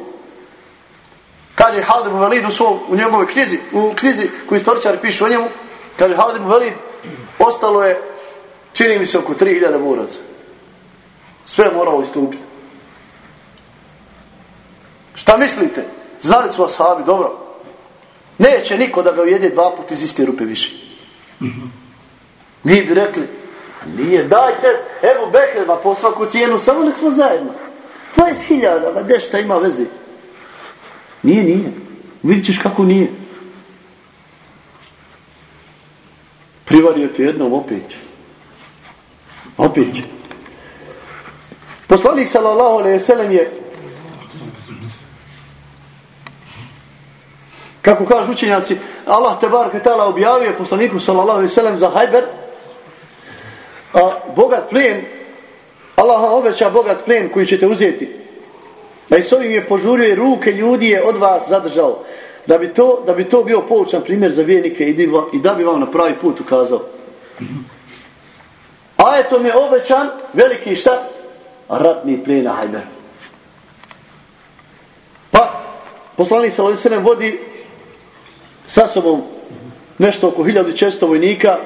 Kaže Halid ibn Velid u, svom, u njegovoj knjizi, u knjizi koju istoričari pišu o njemu, kaže Halid ibn Velid, ostalo je, čini mi se, oko 3000 boraca. Sve je moralo istupiti. Šta mislite? Znali su ashabi, dobro. Neće niko da ga ujede dva puta iz iste rupe više. Mi bi rekli, nije, dajte, evo Bekrema po svaku cijenu, samo nek smo zajedno. 20.000, ma gdje šta ima veze? Nije, nije. Vidit ćeš kako nije. Privario ti jednom opet. Opet. Poslanik sallallahu alaihi sallam je kako kažu učenjaci Allah te bar katala objavio poslaniku sallallahu alaihi sallam za hajber a bogat plijen Allah obeća bogat plen koji ćete uzeti. A i s ovim je požurio i ruke ljudi je od vas zadržao. Da bi to, da bi to bio poučan primjer za vjernike i, i da bi vam na pravi put ukazao. A eto mi je obećan veliki šta? Ratni plena hajber. Pa, poslanik sallallahu Salovisenem vodi sa sobom nešto oko 1600 vojnika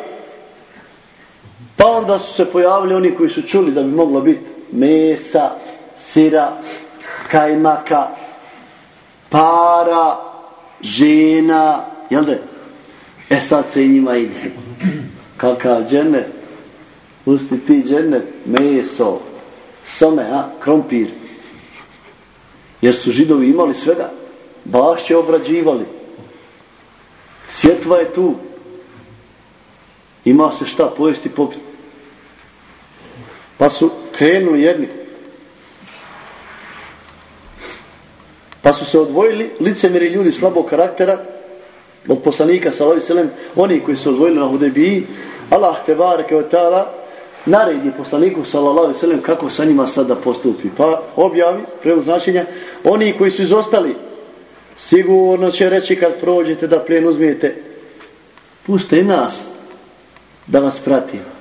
Pa onda su se pojavili oni koji su čuli da bi moglo biti mesa, sira, kajmaka, para, žena, jel da? E sad se i njima ide. Kakav džennet. Pusti ti džennet. Meso. Some, a? Krompir. Jer su židovi imali svega. Bašće obrađivali. Sjetva je tu. Ima se šta pojesti popiti. Pa su krenuli jedni. Pa su se odvojili licemiri ljudi slabog karaktera od poslanika sallallahu alejhi ve oni koji su odvojili na Hudebiji, Allah te bareke ve taala naredi poslaniku sallallahu alejhi ve sellem kako sa njima sada postupi pa objavi prevod značenja oni koji su izostali sigurno će reći kad prođete da plijen uzmijete puste nas da vas pratimo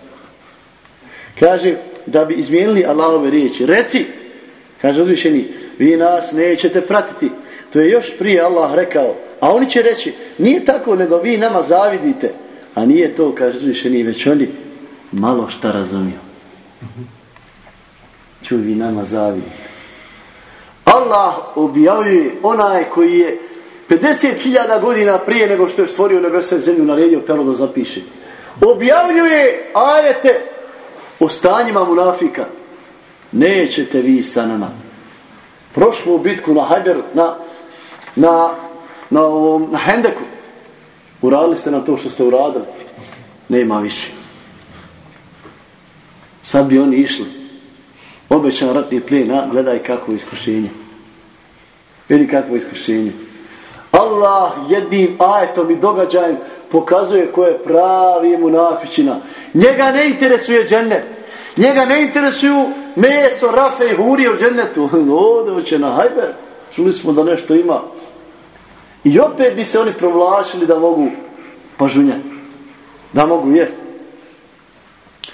kaže da bi izmijenili Allahove riječi reci kaže uzvišeni vi nas nećete pratiti to je još prije Allah rekao A oni će reći, nije tako, nego vi nama zavidite. A nije to, kaže uzvišeni, već oni malo šta razumiju. Ču vi nama zavidite. Allah objavljuje onaj koji je 50.000 godina prije nego što je stvorio nebesa i zemlju naredio pero da zapiše. Objavljuje ajete o stanjima munafika. Nećete vi sa nama. Prošlu bitku na Hajber, na, na na, ovom, na Hendeku. Uradili ste na to što ste uradili. Nema više. Sad bi oni išli. Obećan ratni plijen, a gledaj kako iskušenje. Vidi kakvo iskušenje. Allah jednim ajetom i događajem pokazuje ko je pravi munafičina. Njega ne interesuje džennet. Njega ne interesuju meso, rafe i huri u džennetu. Ode će na hajber. Čuli smo da nešto ima. I opet bi se oni provlačili da mogu pažunjati. Da mogu jest.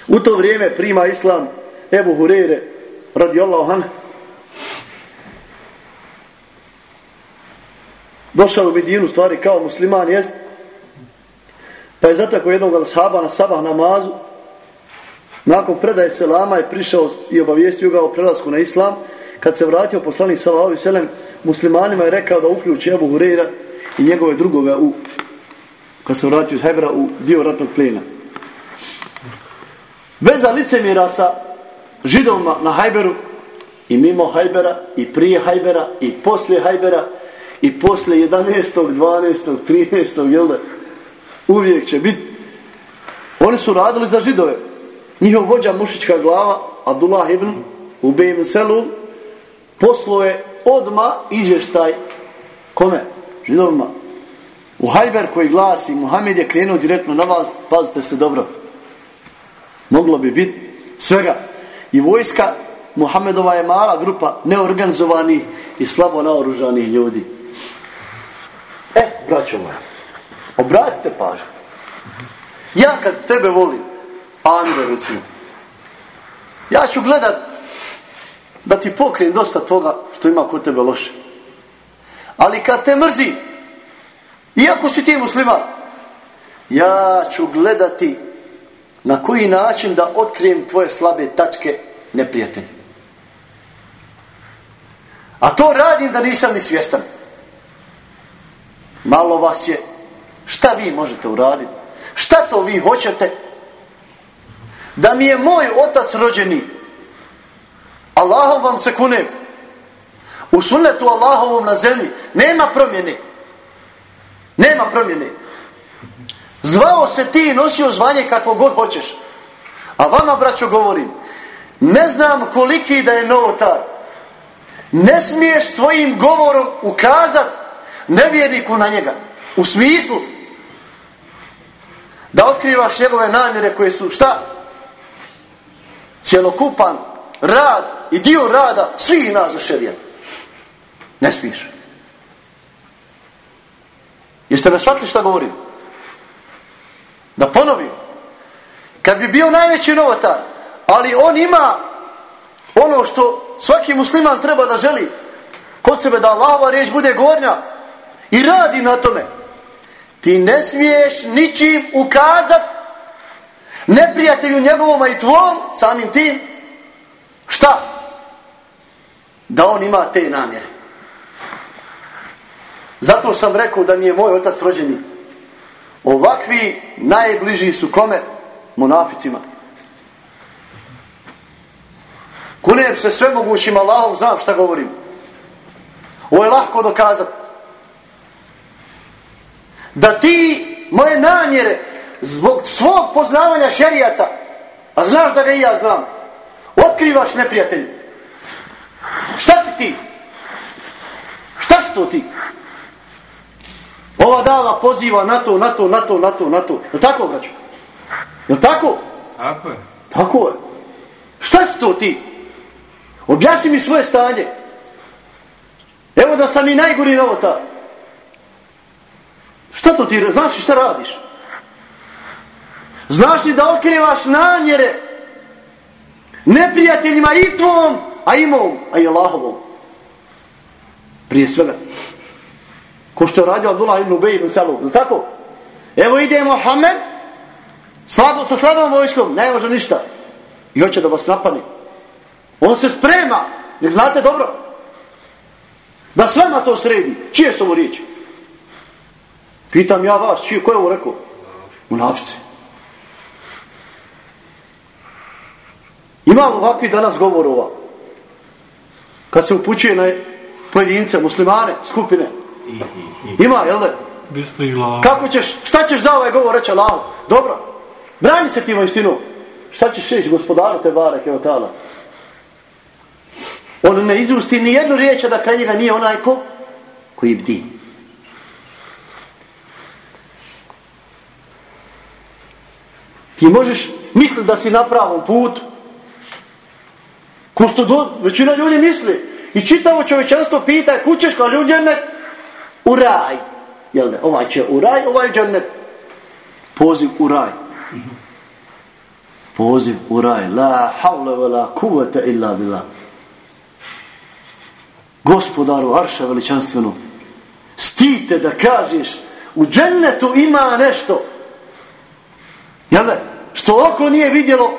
U to vrijeme prima islam Ebu Hurere radi Allah. Došao u Medinu stvari kao musliman jest. Pa je zato jednog ashaba na sabah namazu nakon predaje selama je prišao i obavijestio ga o prelasku na islam. Kad se vratio poslanik sallallahu alejhi ve sellem muslimanima je rekao da uključi Abu Hurajra i njegove drugove u, kad se vratio iz Hebra u dio ratnog plena. Veza licemira sa židovima na Hajberu i mimo Hajbera i prije Hajbera i poslije Hajbera i posle 11. 12. 13. jel da uvijek će biti oni su radili za židove njihov vođa mušička glava Abdullah ibn Ubej ibn Selul poslo je odma izvještaj kome? Židovima. U Hajber koji glasi Muhammed je krenuo direktno na vas, pazite se dobro. Moglo bi biti svega. I vojska Muhammedova je mala grupa neorganizovanih i slabo naoružanih ljudi. E, braćo moja, obratite pažnju. Ja kad tebe volim, Andro recimo, ja ću gledat da ti pokrijem dosta toga što ima kod tebe loše. Ali kad te mrzi, iako si ti musliman, ja ću gledati na koji način da otkrijem tvoje slabe tačke neprijatelji. A to radim da nisam ni svjestan. Malo vas je. Šta vi možete uraditi? Šta to vi hoćete? Da mi je moj otac rođeni Allahom vam se kunem. U sunnetu Allahovom na zemlji nema promjene. Nema promjene. Zvao se ti i nosio zvanje kako god hoćeš. A vama, braćo, govorim, ne znam koliki da je novotar. Ne smiješ svojim govorom ukazat nevjerniku na njega. U smislu da otkrivaš njegove namjere koje su šta? Cijelokupan rad i dio rada svih nas u šerijan. Ne smiješ. Jeste me shvatili šta govorim? Da ponovim. Kad bi bio najveći novotar, ali on ima ono što svaki musliman treba da želi kod sebe da Allahova riječ bude gornja i radi na tome. Ti ne smiješ ničim ukazat neprijatelju njegovom i tvom samim tim šta? Da on ima te namjere. Zato sam rekao da mi je moj otac rođeni Ovakvi najbliži su kome? Munaficima. Kunem se sve mogućim Allahom, znam šta govorim. Ovo je lahko dokazati. Da ti moje namjere zbog svog poznavanja šerijata, a znaš da ga i ja znam, otkrivaš neprijatelj. Šta si ti? Šta si to ti? Ova dava poziva na to, na to, na to, na to, na to. Je tako, braću? Je tako? Tako je. Tako je. Šta si to ti? Objasni mi svoje stanje. Evo da sam i najgori novota. Šta to ti, znaš šta radiš? Znaš li da otkrivaš namjere neprijateljima i tvom, a i mom, a i Allahovom? Prije svega. Ko što je radio Abdullah ibn Ubej ibn Salub, ili tako? Evo ide Mohamed, slabo, sa slabom vojskom, ne može ništa. I hoće da vas napani. On se sprema, nek znate dobro. Da sve na to sredi. Čije su ovo riječi? Pitam ja vas, čije, ko je ovo rekao? Munafice. Ima li ovakvi danas govorova? Kad se upućuje na pojedince, muslimane, skupine. Ima, jel da? Kako ćeš, šta ćeš za ovaj govor reći Allahu? Dobro. Brani se ti istinu. Šta ćeš reći gospodaru te barek, evo tala? On ne izusti ni jednu riječ da kraj njega nije onaj ko koji bdi. Ti možeš misliti da si na pravom putu. Ko što do, većina ljudi misli. I čitavo čovečanstvo pita, kućeš, kaže u džennet, u raj. Jel ne? Ovaj će u raj, ovaj u džennet. Poziv u raj. Poziv u raj. La havle ve la kuvete illa billah. Gospodaru Arša veličanstveno, stite da kažeš u džennetu ima nešto. Jel? Što oko nije vidjelo,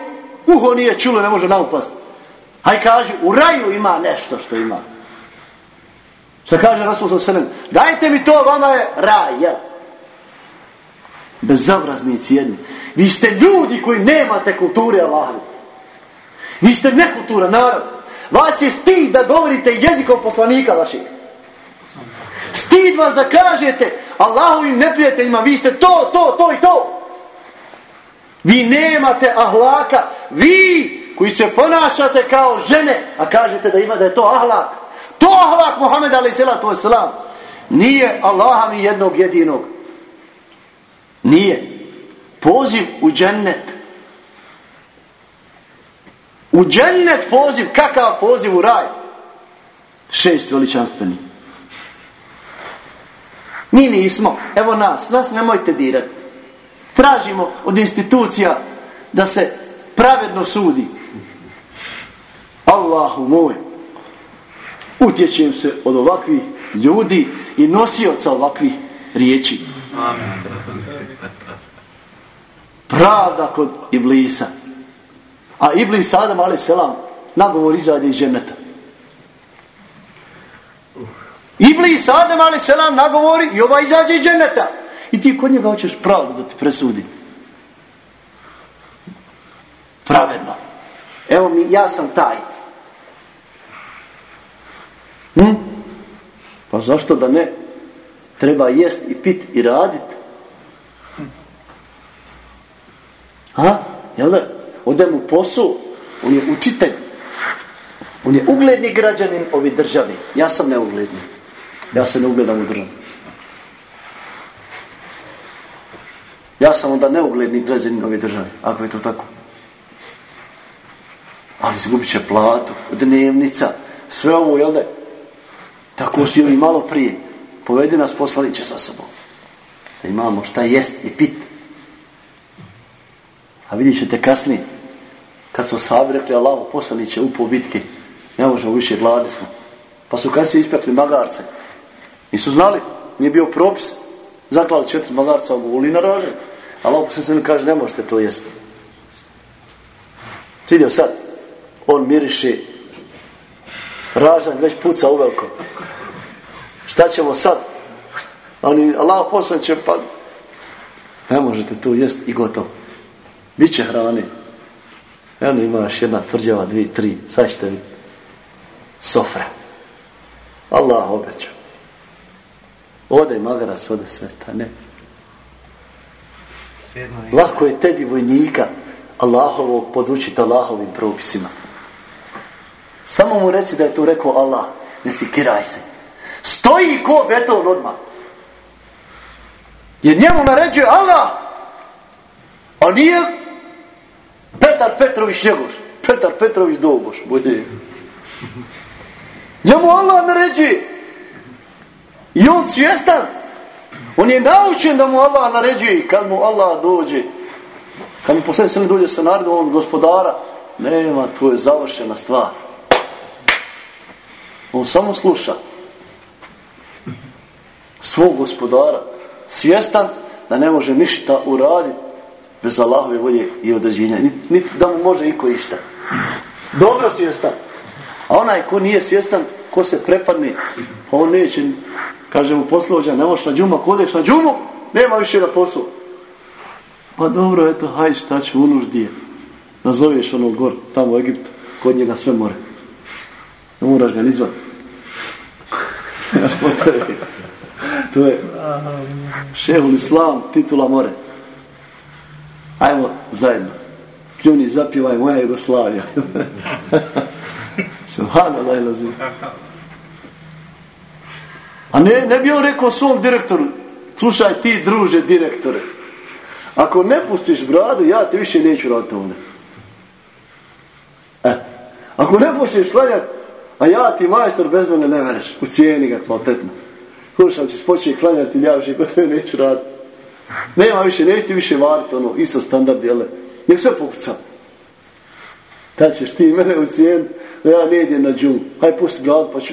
uho nije čulo, ne može naupast. Haj kaži, u raju ima nešto što ima. Što kaže Rasul sa srnem? Dajte mi to, vama je raj, jel? Bezavraznici jedni. Vi ste ljudi koji nemate kulture Allahovi. Vi ste nekultura narod. Vas je stid da govorite jezikom poslanika vaših. Stid vas da kažete Allahovim neprijateljima, vi ste to, to, to i to. Vi nemate ahlaka. Vi koji se ponašate kao žene, a kažete da ima da je to ahlak. To ahlak Muhammed alaih salatu wasalam. Nije Allaha mi jednog jedinog. Nije. Poziv u džennet. U džennet poziv. Kakav poziv u raj? Šest veličanstveni. Mi nismo. Evo nas. Nas nemojte dirati. Tražimo od institucija da se pravedno sudi. Allahu moj. Utječem se od ovakvih ljudi i nosioca ovakvih riječi. Pravda kod Iblisa. A Iblis Adam ali selam nagovor izađe iz ženeta. Iblis Adam ali selam nagovori i ova izađe iz ženeta. I ti kod njega hoćeš pravdu da ti presudi. Pravedno. Evo mi, ja sam taj. Hm? Pa zašto da ne? Treba jest i pit i radit. Ha? Jel da? Ode mu posao, on je učitelj. On je ugledni građanin ove države. Ja sam neugledni. Ja se ne ugledam u državi. Ja sam onda neugledni građanin ove države, ako je to tako. Ali izgubit će platu, dnevnica, sve ovo, jel da? Tako si i malo prije. Povedi nas poslaniće sa sobom. Da imamo šta jest i pit. A vidit ćete kasnije. Kad su sahabi rekli Allah poslaniće upo bitke. Ne možemo više, gladni smo. Pa su kasnije ispekli magarce. Nisu znali, nije bio propis. Zaklali četiri magarca u guli na rože. Allah poslaniće kaže ne možete to jesti. Vidio sad, on miriše ražanj već puca uveliko. Šta ćemo sad? Ali Allah poslan će pa Ne možete to jesti i gotovo. Biće hrane. Evo imaš jedna tvrđava, dvi, tri, sad ćete vidjeti. Sofra. Allah obećao. Ode magarac, ode sveta, ne. Lako je tebi vojnika Allahovog podučiti Allahovim propisima. Samo mu reci da je to rekao Allah. Ne sikiraj se. Stoji ko beton odmah. Jer njemu naređuje Allah. A nije Petar Petrović njegoš. Petar Petrović Doboš. Bude. Njemu Allah naređuje. I on svjestan. On je naučen da mu Allah naređuje. Kad mu Allah dođe. Kad mu posljedno se dođe sa naredom gospodara. Nema, to je završena stvar. On samo sluša svog gospodara svjestan da ne može ništa uraditi bez Allahove volje i određenja. Niti nit da mu može iko išta. Dobro svjestan. A onaj ko nije svjestan, ko se prepadne, on neće, kaže mu poslovođa, ne možeš na džumu, ako odeš na džumu, nema više na poslu. Pa dobro, eto, haj šta ću unuždije. Nazoveš onog gor, tamo u Egiptu, kod njega sve more. Ne moraš ga nizvat. Nemaš potrebe. To je šehul islam, titula more. Ajmo zajedno. Pljuni, zapjevaj moja Jugoslavija. Subhanallah ilazim. A ne, ne bi on rekao svom direktoru, slušaj ti druže direktore, ako ne pustiš bradu, ja te više neću raditi ovdje. E, ako ne pustiš klanjati, a ja ti majstor bez mene ne vereš, u cijeni ga kvalitetno. Slušaj, ćeš početi klanjati, ja više kod tebe neću raditi. Nema više, neću ti više variti, ono, isto standard, jele. Nek sve pokuca. Tad ćeš ti mene u cijeni, da ja ne idem na džum. Haj pusti bradu, pa ću...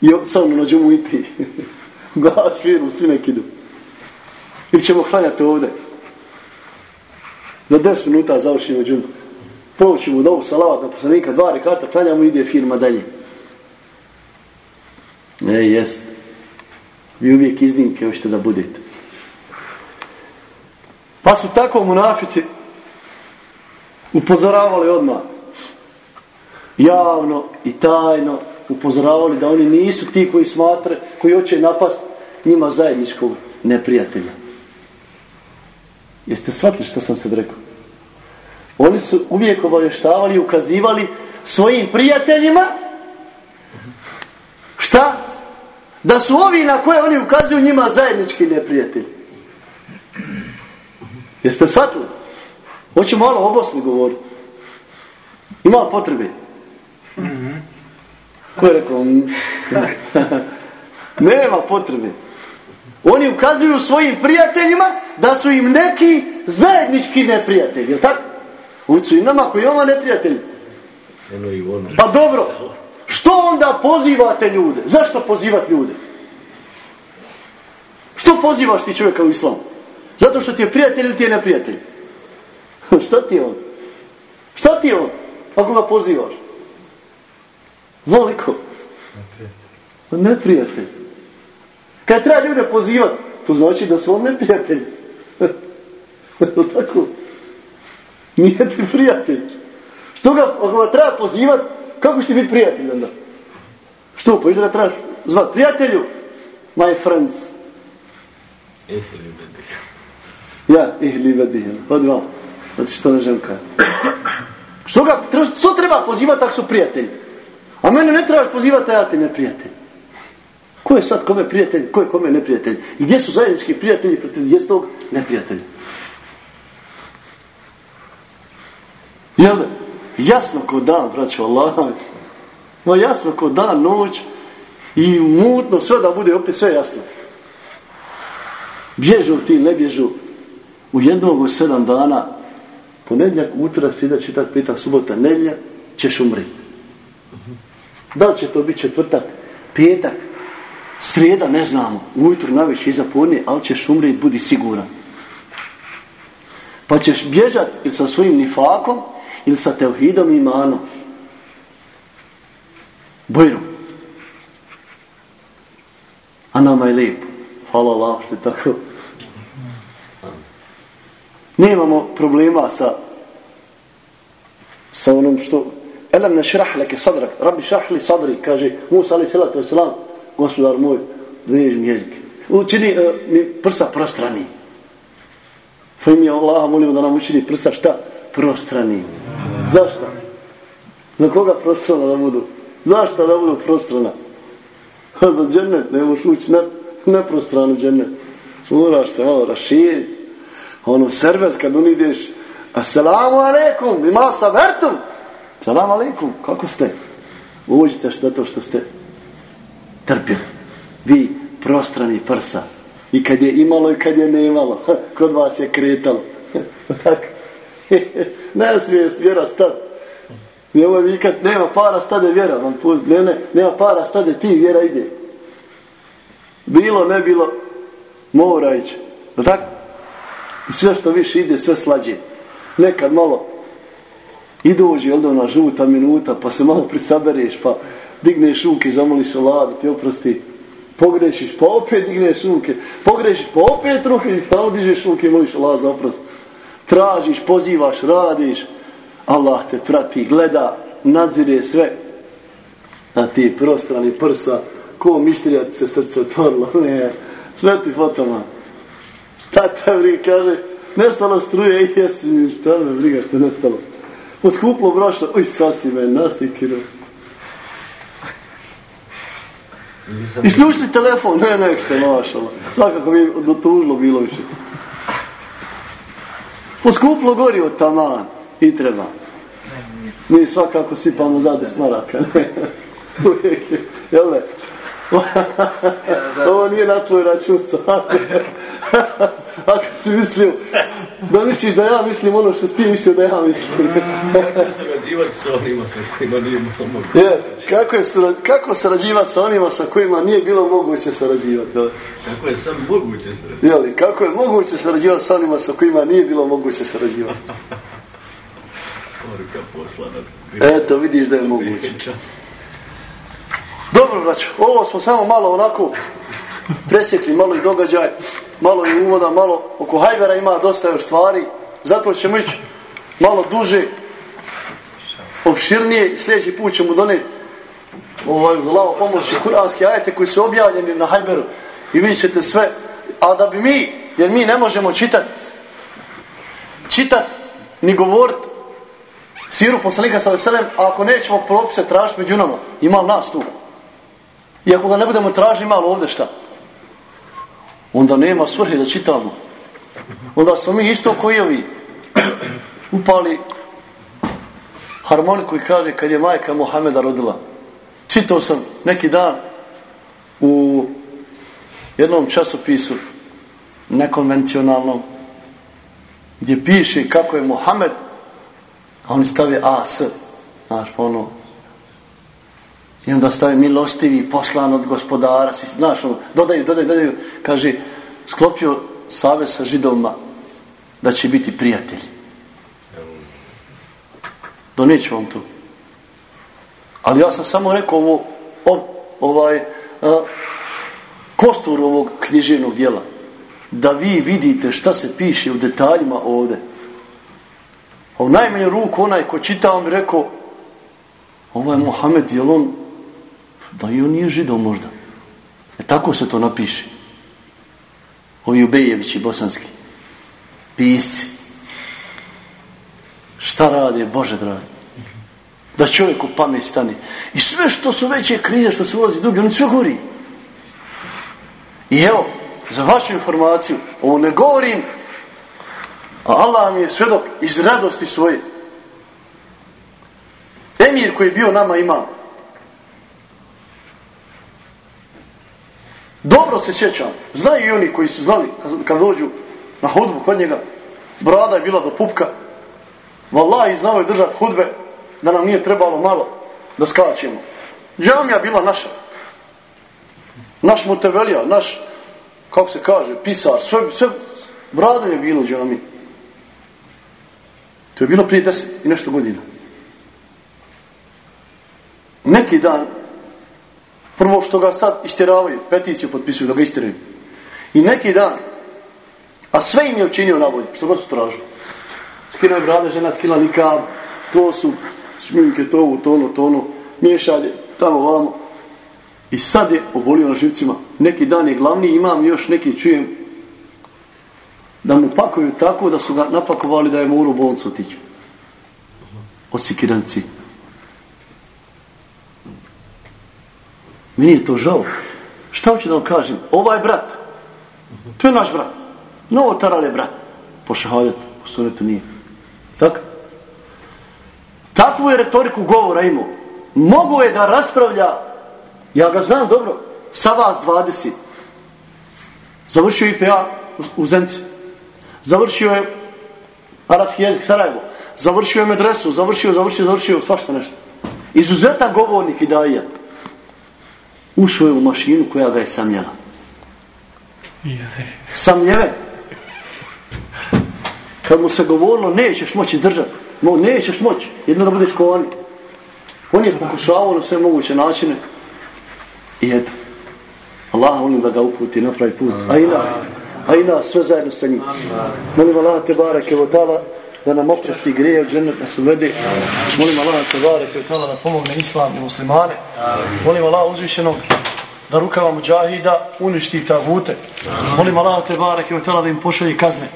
I samo na džumu i ti. Glas firmu, svi nek idu. Ili ćemo hranjati ovdje. Za 10 minuta završimo džumu. Povućemo dovu salavat na poslanika, dva rekata, hranjamo i ide firma dalje. Ne, jest. Vi uvijek iznimke hoćete da budete. Pa su tako munafici upozoravali odmah javno i tajno upozoravali da oni nisu ti koji smatra, koji hoće napast njima zajedničkog neprijatelja. Jeste shvatili što sam sad rekao? Oni su uvijek obavještavali i ukazivali svojim prijateljima šta? Da su ovi na koje oni ukazuju njima zajednički neprijatelji. Jeste shvatili? Hoće malo o Bosni govoriti. Ima potrebe? Ko je rekao? Nema potrebe. Oni ukazuju svojim prijateljima da su im neki zajednički neprijatelji. Je tako? Oni su i nama koji ima neprijatelji. Pa dobro. Što onda pozivate ljude? Zašto pozivati ljude? Što pozivaš ti čovjeka u islamu? Zato što ti je prijatelj ili ti je neprijatelj? Šta ti je on? Šta ti je on? Ako ga pozivaš? Zvoliko? Neprijatelj. Kad treba ljude pozivati, to znači da su on neprijatelj. tako? Nije ti prijatelj. Što ga, ako ga treba pozivati, kako će biti prijatelj onda? Što, pa da trebaš zvat prijatelju? My friends. Ja, ih li vedi. Hodi pa vam. Znači što ne želim kada. Što ga, što treba pozivati ako su prijatelji? A mene ne trebaš pozivati, a ja ti neprijatelj. Ko je sad kome prijatelj, ko je kome neprijatelj? I gdje su zajednički prijatelji protiv istog neprijatelja? Jel da? Jasno ko dan, braćo Allah. No jasno ko dan, noć i mutno sve da bude opet sve jasno. Bježu ti, ne bježu. U jednog od sedam dana, ponedljak, utorak, sida, čitak, petak, subota, nedlja, ćeš umriti. Da li će to biti četvrtak, petak, sreda, ne znamo, ujutru naveć iza podne, ali ćeš umriti, budi siguran. Pa ćeš bježat ili sa svojim nifakom, ili sa tevhidom i imanom. Bojrom. A nama je lijepo. Hvala Allah što je tako. Nemamo problema sa sa onom što Elem ne šrah leke sadrak, rabi šrah li sadri, kaže Musa alaih salatu wasalam, gospodar moj, veži mi jezik. Učini uh, mi prsa prostrani. Fa im je Allah molimo da nam učini prsa šta? Prostrani. Zašto? Za koga prostrana da budu? Zašto da budu prostrana? Ha, za džennet ne možeš ući na prostranu džennet. Moraš se malo raširiti. Ono servez kad unideš Assalamu alaikum, ima sabertum. Salam alaikum, kako ste? Uđite što to što ste trpjeli. Vi prostrani prsa. I kad je imalo i kad je nemalo. Kod vas je kretalo. Tako. ne smije vjera stati. Nemoj vikat, nema para, stade vjera. Vam pust, ne, ne, nema para, stade ti, vjera ide. Bilo, ne bilo, mora ići. Tako? I sve što više ide, sve slađe. Nekad malo i dođe, jel da ona žuta minuta, pa se malo prisabereš, pa digneš ruke, zamoliš Allah, ti oprosti. Pogrešiš, pa opet digneš ruke. Pogrešiš, pa opet ruke i stalo dižeš ruke i moliš Allah za oprost. Tražiš, pozivaš, radiš. Allah te prati, gleda, nadzire sve. A ti prostrani prsa, ko misli da ti se srce otvorilo? Ne, sve ti fotoma. Tata mi kaže, nestalo struje, i jesi mi, šta me briga, što nestalo. Poskuplo brašno, uj, sasi me, nasikiro. Isključni telefon, ne, ne, ste mašala. Svakako mi do tužlo bilo više. Poskuplo gori od taman, i treba. Mi svakako sipamo zade smaraka, ne. Uvijek je, jel ne? Ovo nije na tvoj račun sad. Ako si mislio, da misliš da ja mislim ono što ti mislio da ja mislim. yes. kako, je kako sarađivati sa onima sa kojima nije bilo moguće sarađivati? Jel? Kako je sam moguće sarađivati? Jel? Kako je moguće sarađivati sa onima sa kojima nije bilo moguće sarađivati? Eto, vidiš da je moguće. Dobro, braćo, ovo smo samo malo onako presjekli, malo i događaj, malo i uvoda, malo oko Hajbera ima dosta još stvari, zato ćemo ići malo duže, opširnije, sljedeći put ćemo doneti ovaj, za lavo pomoći kuranske ajete koji su objavljeni na Hajberu i vidjet ćete sve, a da bi mi, jer mi ne možemo čitati, čitati, ni govoriti, siru poslanika sa veselem, a ako nećemo propise tražiti među nama, ima nas tu. I ako ga ne budemo tražiti, malo ovdje šta? Onda nema svrhe da čitamo. Onda smo mi isto koji ovi upali harmoniku i kaže kad je majka Mohameda rodila. Čitao sam neki dan u jednom časopisu nekonvencionalnom gdje piše kako je Mohamed a oni stave AS znaš pa ono I onda stavi milostivi, poslan od gospodara, svi, znaš, ono, dodaju, dodaju, dodaju, kaže, sklopio save sa židovima da će biti prijatelji. Doneću vam to. Ali ja sam samo rekao ovo, o, ovaj, a, kostur ovog književnog dijela. Da vi vidite šta se piše u detaljima ovde. A u najmanju ruku onaj ko čita, on bi rekao, ovo je Mohamed, je on da i on nije židov možda. E tako se to napiše. Ovi Ubejevići bosanski. Pisci. Šta rade, Bože dragi? Da čovjek u pamet stane. I sve što su veće krize, što se ulazi dublje, oni sve gori. I evo, za vašu informaciju, ovo ne govorim, a Allah mi je svedok iz radosti svoje. Emir koji je bio nama imam, Dobro se sjećam. Znaju i oni koji su znali kad, kad dođu na hudbu kod njega. Brada je bila do pupka. Wallahi znao je držati hudbe da nam nije trebalo malo da skačemo. Džamija bila naša. Naš mutevelija, naš, kako se kaže, pisar, sve, sve, brada je bilo u džamiji. To je bilo prije deset i nešto godina. Neki dan Prvo što ga sad istjeravaju, peticiju potpisuju da ga istiraju. I neki dan, a sve im je učinio na volju, što god su tražili. skinuo je brade, žena skila nikab, to su šminke, to ovo, to ono, to ono, miješalje, tamo, vamo. I sad je obolio na živcima. Neki dan je glavni imam, još neki čujem da mu pakuju tako da su ga napakovali da je mu u bolnicu otići. Od sikiranci. Meni je to žao. Šta hoću da vam kažem? Ovaj brat, to je naš brat. Novo taral je brat. Po šahadetu, po sunetu nije. Tak? Takvu je retoriku govora imao. Mogu je da raspravlja, ja ga znam dobro, sa vas 20. Završio IPA u, u Zenci. Završio je arapski jezik Sarajevo. Završio je medresu, završio, završio, završio, svašta nešto. Izuzetan govornik i daija. Ušao je u mašinu koja ga je samljala. Samljeve. Kad mu se govorilo, nećeš moći držati. Mo, nećeš moći. Jedno da budeš ko oni. On je pokušavao na sve moguće načine. I eto. Allah molim da ga uputi na pravi put. A i nas. A i nas, sve zajedno sa njim. Molim Allah te bareke votala, tala da nam oprosti grije, džennet nas uvede. Molim Allah te bareke o da pomogne islam i muslimane. Molim Allah uzvišenog da rukava muđahida uništi tagute. Molim Allah te o tala da im pošalje kazne.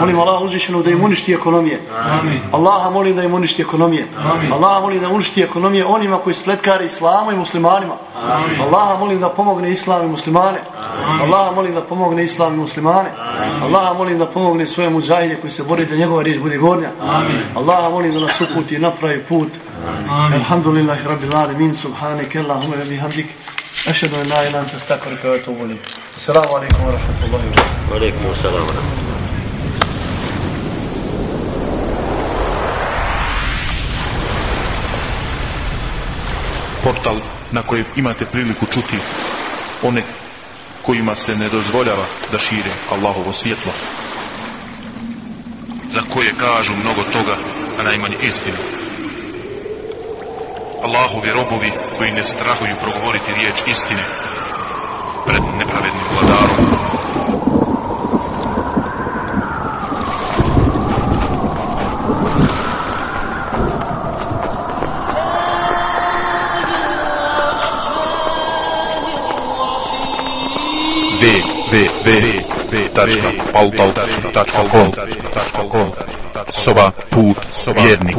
Molim Allah uzvišenog da im uništi ekonomije. Amin. Allaha molim da im uništi ekonomije. Amin. Allaha molim da uništi ekonomije onima koji spletkare islamu i muslimanima. Amin. Allaha molim da pomogne islam i muslimane. Amin. Allaha molim da pomogne islam i muslimane. Allaha molim da pomogne svoje muđahide koji se bori da njegova riječ bude gornja. Amin. Allaha molim da nas uputi na pravi put. Amin. Alhamdulillahi rabbil alamin. Subhaneke Allahumma wa la ilaha illa anta astaghfiruka wa atubu ilayk. Assalamu alaikum wa rahmatullahi wa barakatuh. Alaikum salam wa rahmatullahi. portal na kojem imate priliku čuti one kojima se ne dozvoljava da šire Allahovo svjetlo za koje kažu mnogo toga a najmanje istinu Allahovi robovi koji ne strahuju progovoriti riječ istine pred nepravednim vladarom. www.paltal.com Soba put vjernik